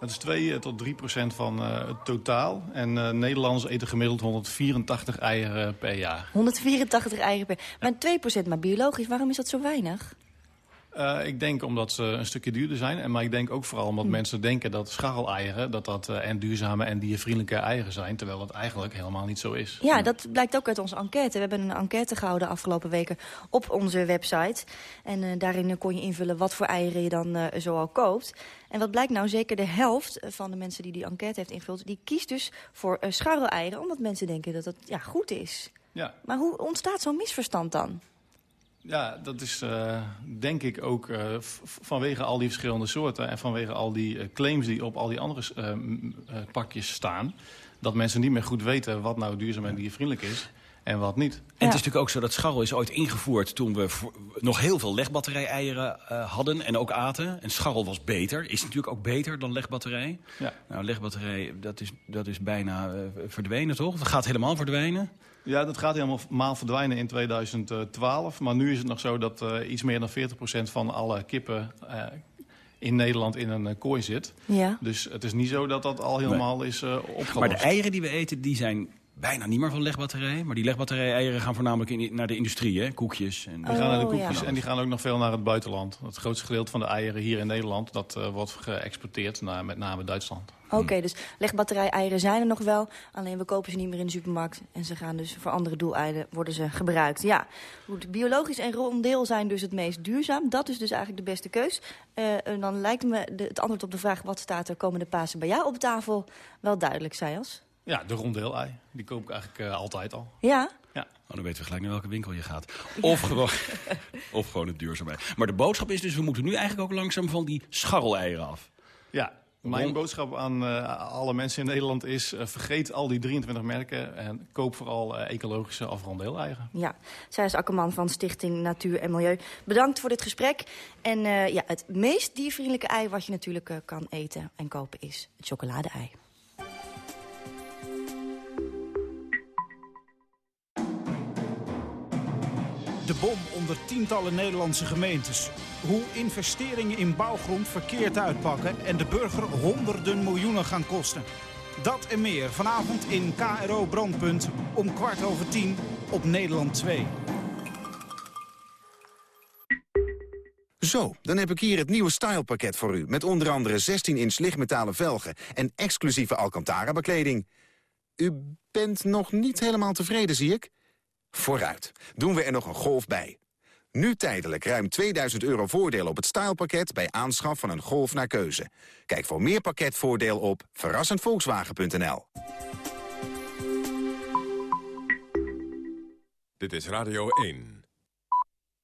Dat is 2 tot 3 procent van uh, het totaal. En uh, Nederlanders eten gemiddeld 184 eieren per jaar. 184 eieren per jaar. Maar 2 procent maar biologisch. Waarom is dat zo weinig? Uh, ik denk omdat ze een stukje duurder zijn. En, maar ik denk ook vooral omdat Hm. mensen denken dat scharreleieren... dat dat uh, en duurzame en diervriendelijke eieren zijn. Terwijl dat eigenlijk helemaal niet zo is. Ja, dat blijkt ook uit onze enquête. We hebben een enquête gehouden afgelopen weken op onze website. En uh, daarin kon je invullen wat voor eieren je dan zoal koopt. En wat blijkt nou, zeker de helft van de mensen die die enquête heeft ingevuld... die kiest dus voor scharreleieren, omdat mensen denken dat dat ja, goed is. Ja. Maar hoe ontstaat zo'n misverstand dan? Ja, dat is uh, denk ik ook uh, vanwege al die verschillende soorten... en vanwege al die uh, claims die op al die andere pakjes staan... dat mensen niet meer goed weten wat nou duurzaam en diervriendelijk is en wat niet. En ja. het is natuurlijk ook zo dat scharrel is ooit ingevoerd... toen we nog heel veel legbatterij-eieren hadden en ook aten. En scharrel was beter, is natuurlijk ook beter dan legbatterij. Ja. Nou, legbatterij, dat is, dat is bijna verdwenen, toch? Dat gaat helemaal verdwijnen. Ja, dat gaat helemaal verdwijnen in 2012. Maar nu is het nog zo dat uh, iets meer dan 40% van alle kippen uh, in Nederland in een uh, kooi zit. Ja. Dus het is niet zo dat dat al helemaal nee. is opgelost. Maar de eieren die we eten, die zijn bijna niet meer van legbatterij. Maar die legbatterij-eieren gaan voornamelijk in, naar de industrie, hè? Koekjes. En... Die gaan naar de koekjes ja. en die gaan ook nog veel naar het buitenland. Het grootste gedeelte van de eieren hier in Nederland... dat uh, wordt geëxporteerd naar met name Duitsland. Oké, okay, dus legbatterij-eieren zijn er nog wel. Alleen we kopen ze niet meer in de supermarkt. En ze gaan dus voor andere doeleinden worden ze gebruikt. Ja, goed, biologisch en rondeel zijn dus het meest duurzaam. Dat is dus eigenlijk de beste keus. Uh, en dan lijkt me de, het antwoord op de vraag... wat staat er komende Pasen bij jou op tafel wel duidelijk, Zijels. Ja, de rondeel-ei. Die koop ik eigenlijk uh, altijd al. Ja? Ja. Oh, dan weten we gelijk naar welke winkel je gaat. Of, ja. gewoon, of gewoon het duurzaamheid. Maar de boodschap is dus, we moeten nu eigenlijk ook langzaam van die scharreleieren af. Ja, mijn Rond... boodschap aan uh, alle mensen in Nederland is... Uh, vergeet al die 23 merken en koop vooral uh, ecologische of rondeel-eieren. Ja, zij is Akkerman van Stichting Natuur en Milieu. Bedankt voor dit gesprek. En ja, het meest diervriendelijke ei wat je natuurlijk kan eten en kopen is het chocolade-ei. De bom onder tientallen Nederlandse gemeentes. Hoe investeringen in bouwgrond verkeerd uitpakken... en de burger honderden miljoenen gaan kosten. Dat en meer vanavond in KRO Brandpunt om kwart over tien op Nederland 2. Zo, dan heb ik hier het nieuwe stylepakket voor u... met onder andere 16-inch lichtmetalen velgen en exclusieve Alcantara-bekleding. U bent nog niet helemaal tevreden, zie ik? Vooruit, doen we er nog een golf bij. Nu tijdelijk ruim 2000 euro voordeel op het stylepakket... bij aanschaf van een Golf naar keuze. Kijk voor meer pakketvoordeel op verrassendvolkswagen.nl. Dit is Radio 1.